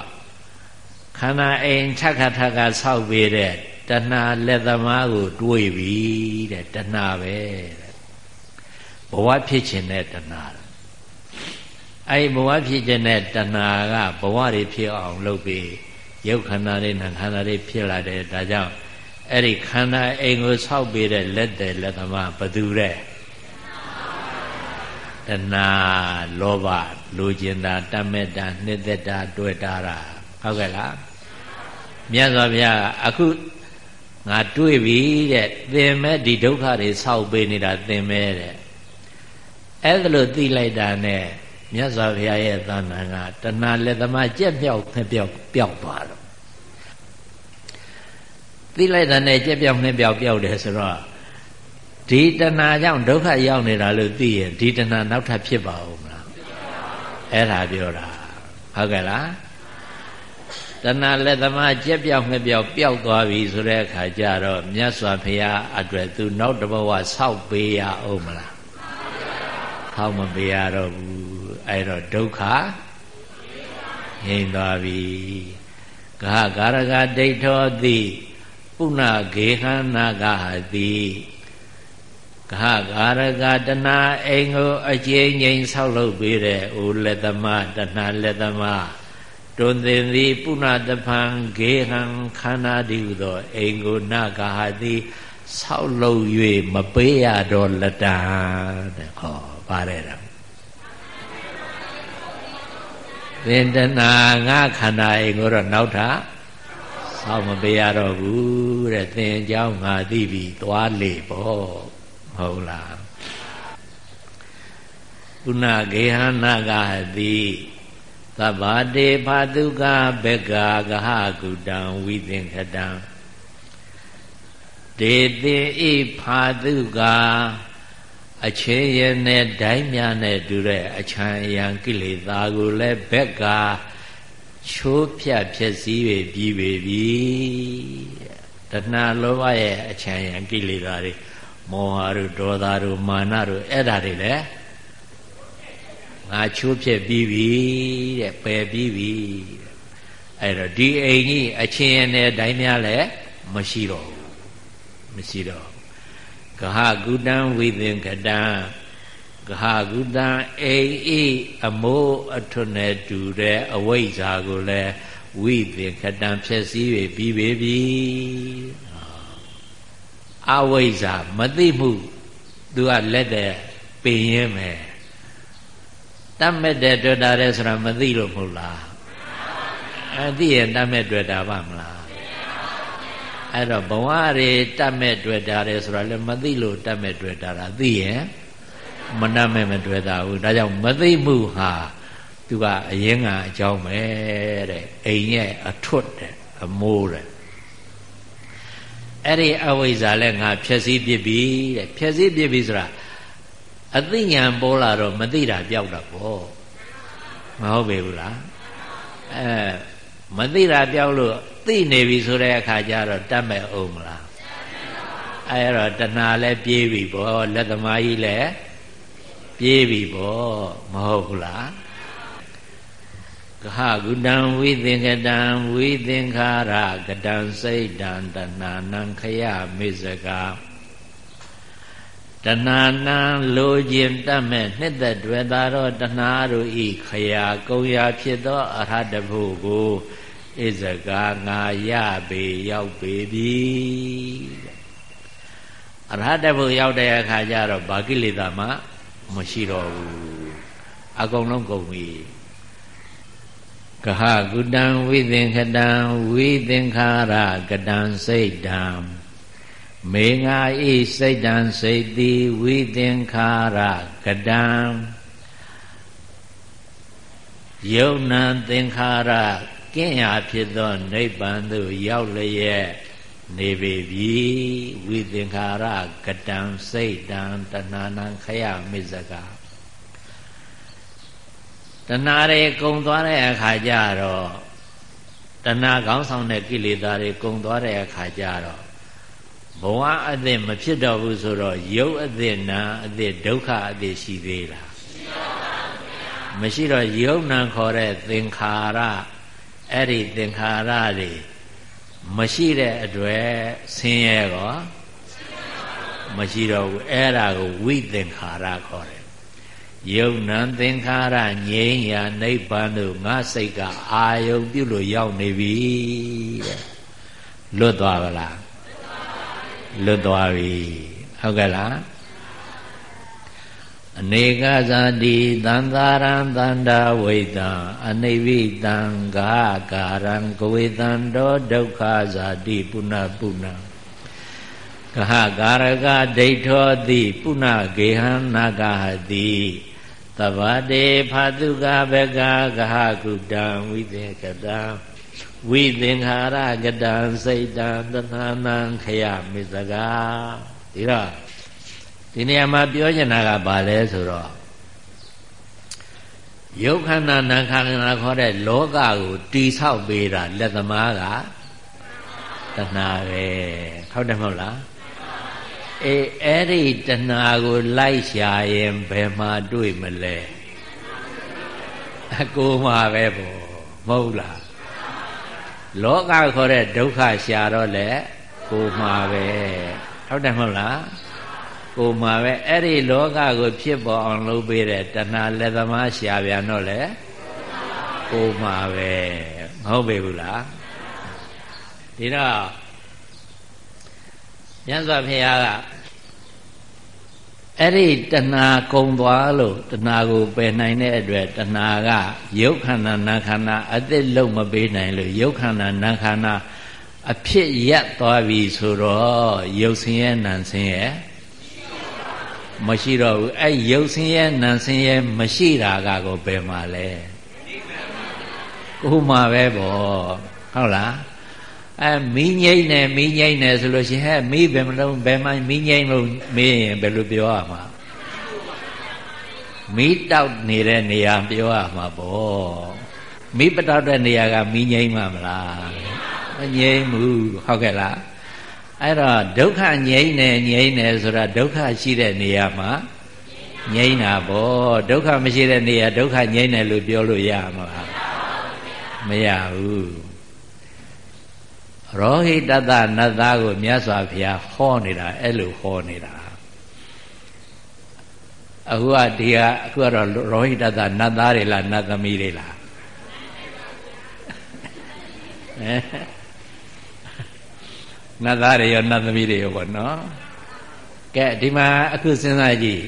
ခန္ဓာအိမ်ထက်ခါထက်ခါဆောက်ပေးတဲ့တဏှာလက်သမားကိုတွေးပြီတဲ့တဏှာပဲတဲ့ဘဝဖြစ်ခြင်းတဲ့တဏှာအဲ့ဘဝဖြစ်ခြင်းတဲ့တဏှာကဘဝတွေဖြစ်အောင်လုပ်ပြီးရုပ်ခန္ဓာတွေနာခန္ဓာတွေဖြစ်လာတယ်ဒါကြောင့် အဲ့ဒီခန္ဓာအိမ်ကိုဆောက်ပေးတဲ့လက်တယ်လက်သမားဘသူတဲ့တဏှာလောဘလိုချင်တာတတ်မဲ့တာနှစ်သက်တာတွေ့တာဟုတ်ကဲ့လားမြတ်စွာဘုရားအခုငါတွေ့ပြီတဲ့သင်မဲ့ဒီဒုက္ခတွေဆောက်ပေးနေတာသင်မဲ့တဲ့အဲ့ဒါလို့သိလိုက်တာနဲ့မြတ်စွာဘုရားရဲ့သဏ္ဍာန်ကတဏှာလက်သမားကြက်ပြောက်ဖက်ပြောက်ပျောက်သွားတော့ သိလိုက်တာနဲ့ကြက်ပြောက်နှစ်ပြောက်ပျောက်တယ်ဆိုတော့ဒီတဏှာကြောင့်ဒုက္ခရောက်နေတာလို့သိရင်ဒီတဏှာနောက်ထပ်ဖြစ်ပါဦးမလားအဲ့ဒါပြောတာဟုတ်ကဲ့လားတဏှာလက်သမားကြက်ပြောက်နှစ်ပြောက်ပျောက်သွားပြီဆိုတဲ့အခါကျတော့မြတ်စွာဘုရားအတွက်သူနောက်တဘဝဆောက်ပေးရအောင်မလားဟောက်မပေးရတော့ဘူးအဲ့တော့ဒုက္ခငြိမ်သွားပြီဂဟကာရကဒိဋ္ဌောတိ ပုဏ္ဏဂေဟနာကဟတိဂဟကာရကတဏအိမ်ကိုအကျဉ်းငိမ်ဆောက်လုပ်ပေးတဲ့ဩလက်သမတဏလက်သမတွင်သင်သည်ပုဏ္ဏတဖံဂေဟံခန္ဓာတိဟုသောအိမ်ကိုနာကဟတိဆောက်လုပ်၍မပေးရတော့လတံတဲ့ဟောပါတယ်တော့သင်္တနာငါခန္ဓာအိမ်ကိုတော့နောက်ထပ် ဆောက်မပေးရတော့ဘူးတဲ့သင်เจ้าငါသိပြီသွားလေပေါ့ဟုတ်လားကုဏဂေဟနာကတိသဗ္ဗတေဖာတုကဘေကဂဟကုတံဝိသင်္ခတံဒေတိဣဖာတုကအချင်းရနဲ့ဒိုင်းများနဲ့တူတဲ့အချမ်းအယံကိလေသာကိုလည်းဘက်က ချိုးဖြတ်ဖြစ်စည်းပြီးပြီးပြီတဏှာလောဘရဲ့အချမ်းအယံကိလေသာတွေမောဟတို့ဒေါသတို့မာနတို့အဲ့ဒါတွေလည်းငါချိုးဖြစ်ပြီးပြီတဲ့ပယ်ပြီးပြီအဲ့တော့ဒီအိမ်ကြီးအချင်းရနဲ့ဒိုင်းများလည်းမရှိတော့ဘူးမရှိတော့ဂဟကုတံဝိသင်္ကတံဂ ဟကုတံအိအိအမိုးအထွတ်နဲ့တူတဲ့အဝိဇ္ဇာကိုလည်းဝိသင်္ကတံဖြစ်စည်း၍ပြီးပေပြီအဝိဇ္ဇာမသိမှုသူကလက်တဲ့ပင်ရင်းမယ်တတ်မဲ့တဲ့တွေ့တာတဲ့ဆိုတာမသိလို့မဟုတ်လားအဲသိရင်တတ်မဲ့တွေ့တာပါမလားအဲ့တော့ဘဝတွေတတ်မဲ့တွေ့တာတယ်ဆိုတာလည်းမသိလို့တတ်မဲ့တွေ့တာတာသိရင် မတတ်မဲ့မတွေ့တာဘူးဒါကြောင့်မသိမှုဟာသူကအရင်ကအကြောင်းပဲတဲ့အိမ်ရဲ့အထွတ်တဲ့အမိုးတဲ့အဲ့ဒီအဝိဇ္ဇာလည်းငါဖြည့်စည်းပြစ်ပြီတဲ့ဖြည့်စည်းပြစ်ပြီဆိုတာအသိဉာဏ်ပေါ်လာတော့မသိတာပြောက်တာပေါ့မဟုတ်ပေဘူးလားအဲမသိတာပြောက်လို့သိနေပြီဆိုတဲ့အခါကျတော့တတ်မဲ့အောင်မလားအဲအဲ့တော့တဏှာလည်းပြေးပြီပေါ့လက်သမားကြီးလည်း ပြေးပြီပေါ့မဟုတ်ဘူးလားကဟကုတံဝိသင်္ကတံဝိသင်္ခါရကတံစိတ်တံတဏနံခယမေဇကာတဏနံလိုခြင်းတတ်မဲ့နှစ်သက်တွေ့သာတော့တဏှာတို့ဤခရာကုံရာဖြစ်သောအရဟတဖို့ကိုဣဇကာငါရပေရောက်ပေပြီအရဟတဖို့ရောက်တဲ့အခါကျတော့ဘာကိလေသာမှ မရှိတော့ဘူးအကုန်လုံးကုန်ပြီကဟကုတံဝိသင်္ခတံဝိသင်္ခါရကတံစိတ်တံမေငါဤစိတ်တံစိတ်တိဝိသင်္ခါရကတံယုံနံသင်္ခါရကင်းရာဖြစ်သောနိဗ္ဗာန်သို့ရောက်လျက် နေပေပြီဝိသင်္ခါရကတံစိတ်တံတဏှာနံခယမိဇကတဏှာတွေကုံသွားတဲ့အခါကျတော့တဏှာကောင်းဆောင်တဲ့ကိလေသာတွေကုံသွားတဲ့အခါကျတော့ဘဝအသစ်မဖြစ်တော့ဘူးဆိုတော့ရုပ်အသစ်နာအသစ်ဒုက္ခအသစ်ရှိသေးလားမရှိတော့ယုံနံခေါ်တဲ့သင်္ခါရအဲ့ဒီသင်္ခါရတွေ မရှိတဲ့အတွက်ဆင်းရဲကောမရှိတော့ဘူးအဲ့ဒါကိုဝိသင်္ခါရခေါ်တယ်ယုံနံသင်္ခါရငြိမ်းရာနိဗ္ဗာန်တို့ငါစိတ်ကအာယုံပြုလို့ရောက်နေပြီတဲ့လွတ်သွားပါလားလွတ်သွားပြီဟုတ်ကဲ့လား အနေကဇာတိသံသာရံသန္တာဝိတံအနိဝိတံဂါကာရံကဝေတံတောဒုက္ခဇာတိပုဏ္ဏပုဏ္ဏကဟကာရကဒိဋ္ဌောတိပုဏ္ဏဂေဟံနာဂဟတိသဗ္ဗတေဖာတုကဘကကဟကုတံဝိသေကတံဝိသင်္ခါရကတံစိတ်တံသနာနံခယမိစကားဒီတော့ ဒီနေရာမှာပြောချင်တာကဘာလဲဆိုတော့ယုတ်ခန္ဓာနာခန္ဓာခေါ်တဲ့လောကကိုတိဆောက်ပေးတာလက်သမားကတဏှာပဲဟုတ်တယ်မဟုတ်လားအေးအဲ့ဒီတဏှာကိုလိုက်ရှာရင်ဘယ်မှာတွေ့မလဲအကိုမှာပဲပေါ့မဟုတ်လားလောကခေါ်တဲ့ဒုက္ခရှာတော့လေကိုမှာပဲဟုတ်တယ်မဟုတ်လား ကိုမှာပဲအဲ့ဒီလောကကိုဖြစ်ပေါ်အောင်လုပ်ပေးတဲ့တဏှာလက်သမားရှာပြန်တော့လေကိုမှာပဲမဟုတ်ပေဘူးလားဒီတော့မြတ်စွာဘုရားကအဲ့ဒီတဏှာကုံသွားလို့တဏှာကိုပယ်နိုင်တဲ့အတွက်တဏှာကယုတ်ခန္ဓာနာခန္ဓာအသစ်လုံးမပေးနိုင်လို့ယုတ်ခန္ဓာနာခန္ဓာအဖြစ်ရက်သွားပြီဆိုတော့ယုတ်ဆင်းရဲနာဆင်းရဲ မရှိတော့ဘူးအဲ့ရုပ်ဆင်းရဲနာဆင်းရဲမရှိတာကကိုဘယ်မှာလဲကိုမှာပဲပေါ့ဟုတ်လားအဲမီးငိမ့်နေမီးငိမ့်နေဆိုလို့ရှိရင်ဟဲ့မီးဘယ်မလုံးဘယ်မှမီးငိမ့်လို့မေးရင်ဘယ်လိုပြောရမှာမီးတောက်နေတဲ့နေရာပြောရမှာပေါ့မီးပတောက်တဲ့နေရာကမီးငိမ့်မှာမလားမငိမ့်ဘူးဟုတ်ကဲ့လား အဲ့တော့ဒုက္ခငြိမ့်နေငြိမ့်နေဆိုတာဒုက္ခရှိတဲ့နေရာမှာငြိမ့်တာပေါ့ဒုက္ခမရှိတဲ့နေရာဒုက္ခငြိမ့်တယ်လို့ပြောလို့ရမှာမရဘူးရောဟိတတနတ်သားကိုမြတ်စွာဘုရားဟောနေတာအဲ့လိုဟောနေတာအခုကဒီကအခုကတော့ရောဟိတတနတ်သားတွေလားနတ်သမီးတွေလား နတ်သားတွေရောနတ်သမီးတွေရောပေါ့နော်ကဲဒီမှာအခုစဉ်းစားကြည့်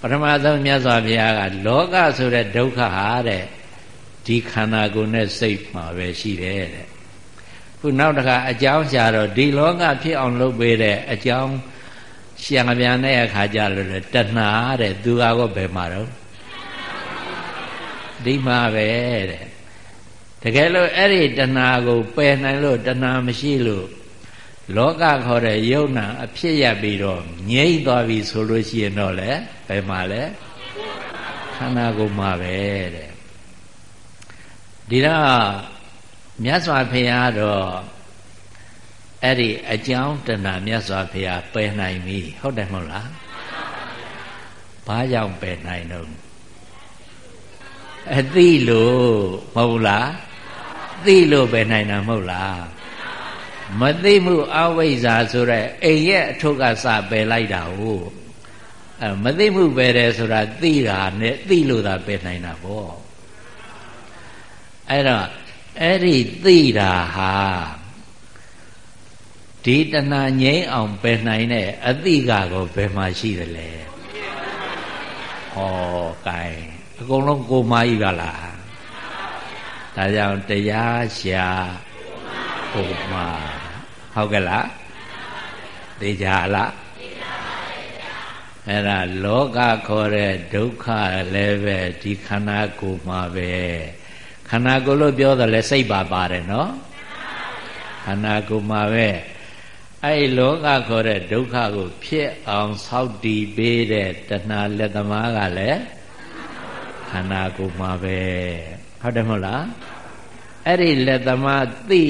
ပထမဆုံးမြတ်စွာဘုရားကလောကဆိုတဲ့ဒုက္ခဟာတဲ့ဒီခန္ဓာကိုယ်နဲ့စိတ်မှာပဲရှိတယ်တဲ့ခုနောက်တစ်ခါအကြောင်းရှာတော့ဒီလောကဖြစ်အောင်လုပ်ပေးတဲ့အကြောင်းရှာပြန်တဲ့အခါကျလို့လေတဏှာတဲ့သူကတော့ဘယ်မှာတော့ဒီမှာပဲတဲ့တကယ်လို့အဲ့ဒီတဏှာကိုပယ်နိုင်လို့တဏှာမရှိလို့ လောကခေါ်တဲ့ယုံနာအဖြစ်ရပြီးတော့ငြိမ့်သွားပြီဆိုလို့ရှိရင်တော့လေဘယ်မှာလဲခန္ဓာကိုယ်မှာပဲတဲ့ဒီတော့မြတ်စွာဘုရားတော့အဲ့ဒီအကြောင်းတဏမြတ်စွာဘုရားပယ်နိုင်ပြီဟုတ်တယ်မဟုတ်လားဘာကြောင့်ပယ်နိုင်တော့အသိလို့မဟုတ်လားသိလို့ပယ်နိုင်တာမဟုတ်လား မသိမှုအဝိဇ္ဇာဆိုတဲ့အိမ်ရဲ့အထုပ်ကစပယ်လိုက်တာဟုတ်အဲမသိမှုပယ်တယ်ဆိုတာသိတာနဲ့သိလို့သာပယ်နိုင်တာပေါ့အဲ့တော့အဲ့ဒီသိတာဟာဒီတဏငိမ့်အောင်ပယ်နိုင်တဲ့အသိကကိုဘယ်မှာရှိသလဲဟောကဲအကုန်လုံးကိုမာကြီးပါလားဒါကြောင့်တရားရှာကိုမာ ဟုတ်ကဲ့လားသိကြလားအဲ့ဒါလောကခေါ်တဲ့ဒုက္ခလည်းပဲဒီခန္ဓာကိုယ်မှာပဲခန္ဓာကိုယ်လို့ပြောတယ်လဲစိတ်ပါပါတယ်နော်ခန္ဓာကိုယ်မှာပဲအဲ့လောကခေါ်တဲ့ဒုက္ခကို ဖြစ်အောင်ဆောက်တည်ပေးတဲ့တဏှာလက်သမားကလည်းခန္ဓာကိုယ်မှာပဲဟုတ်တယ်မဟုတ်လားအဲ့ဒီလက်သမားသိ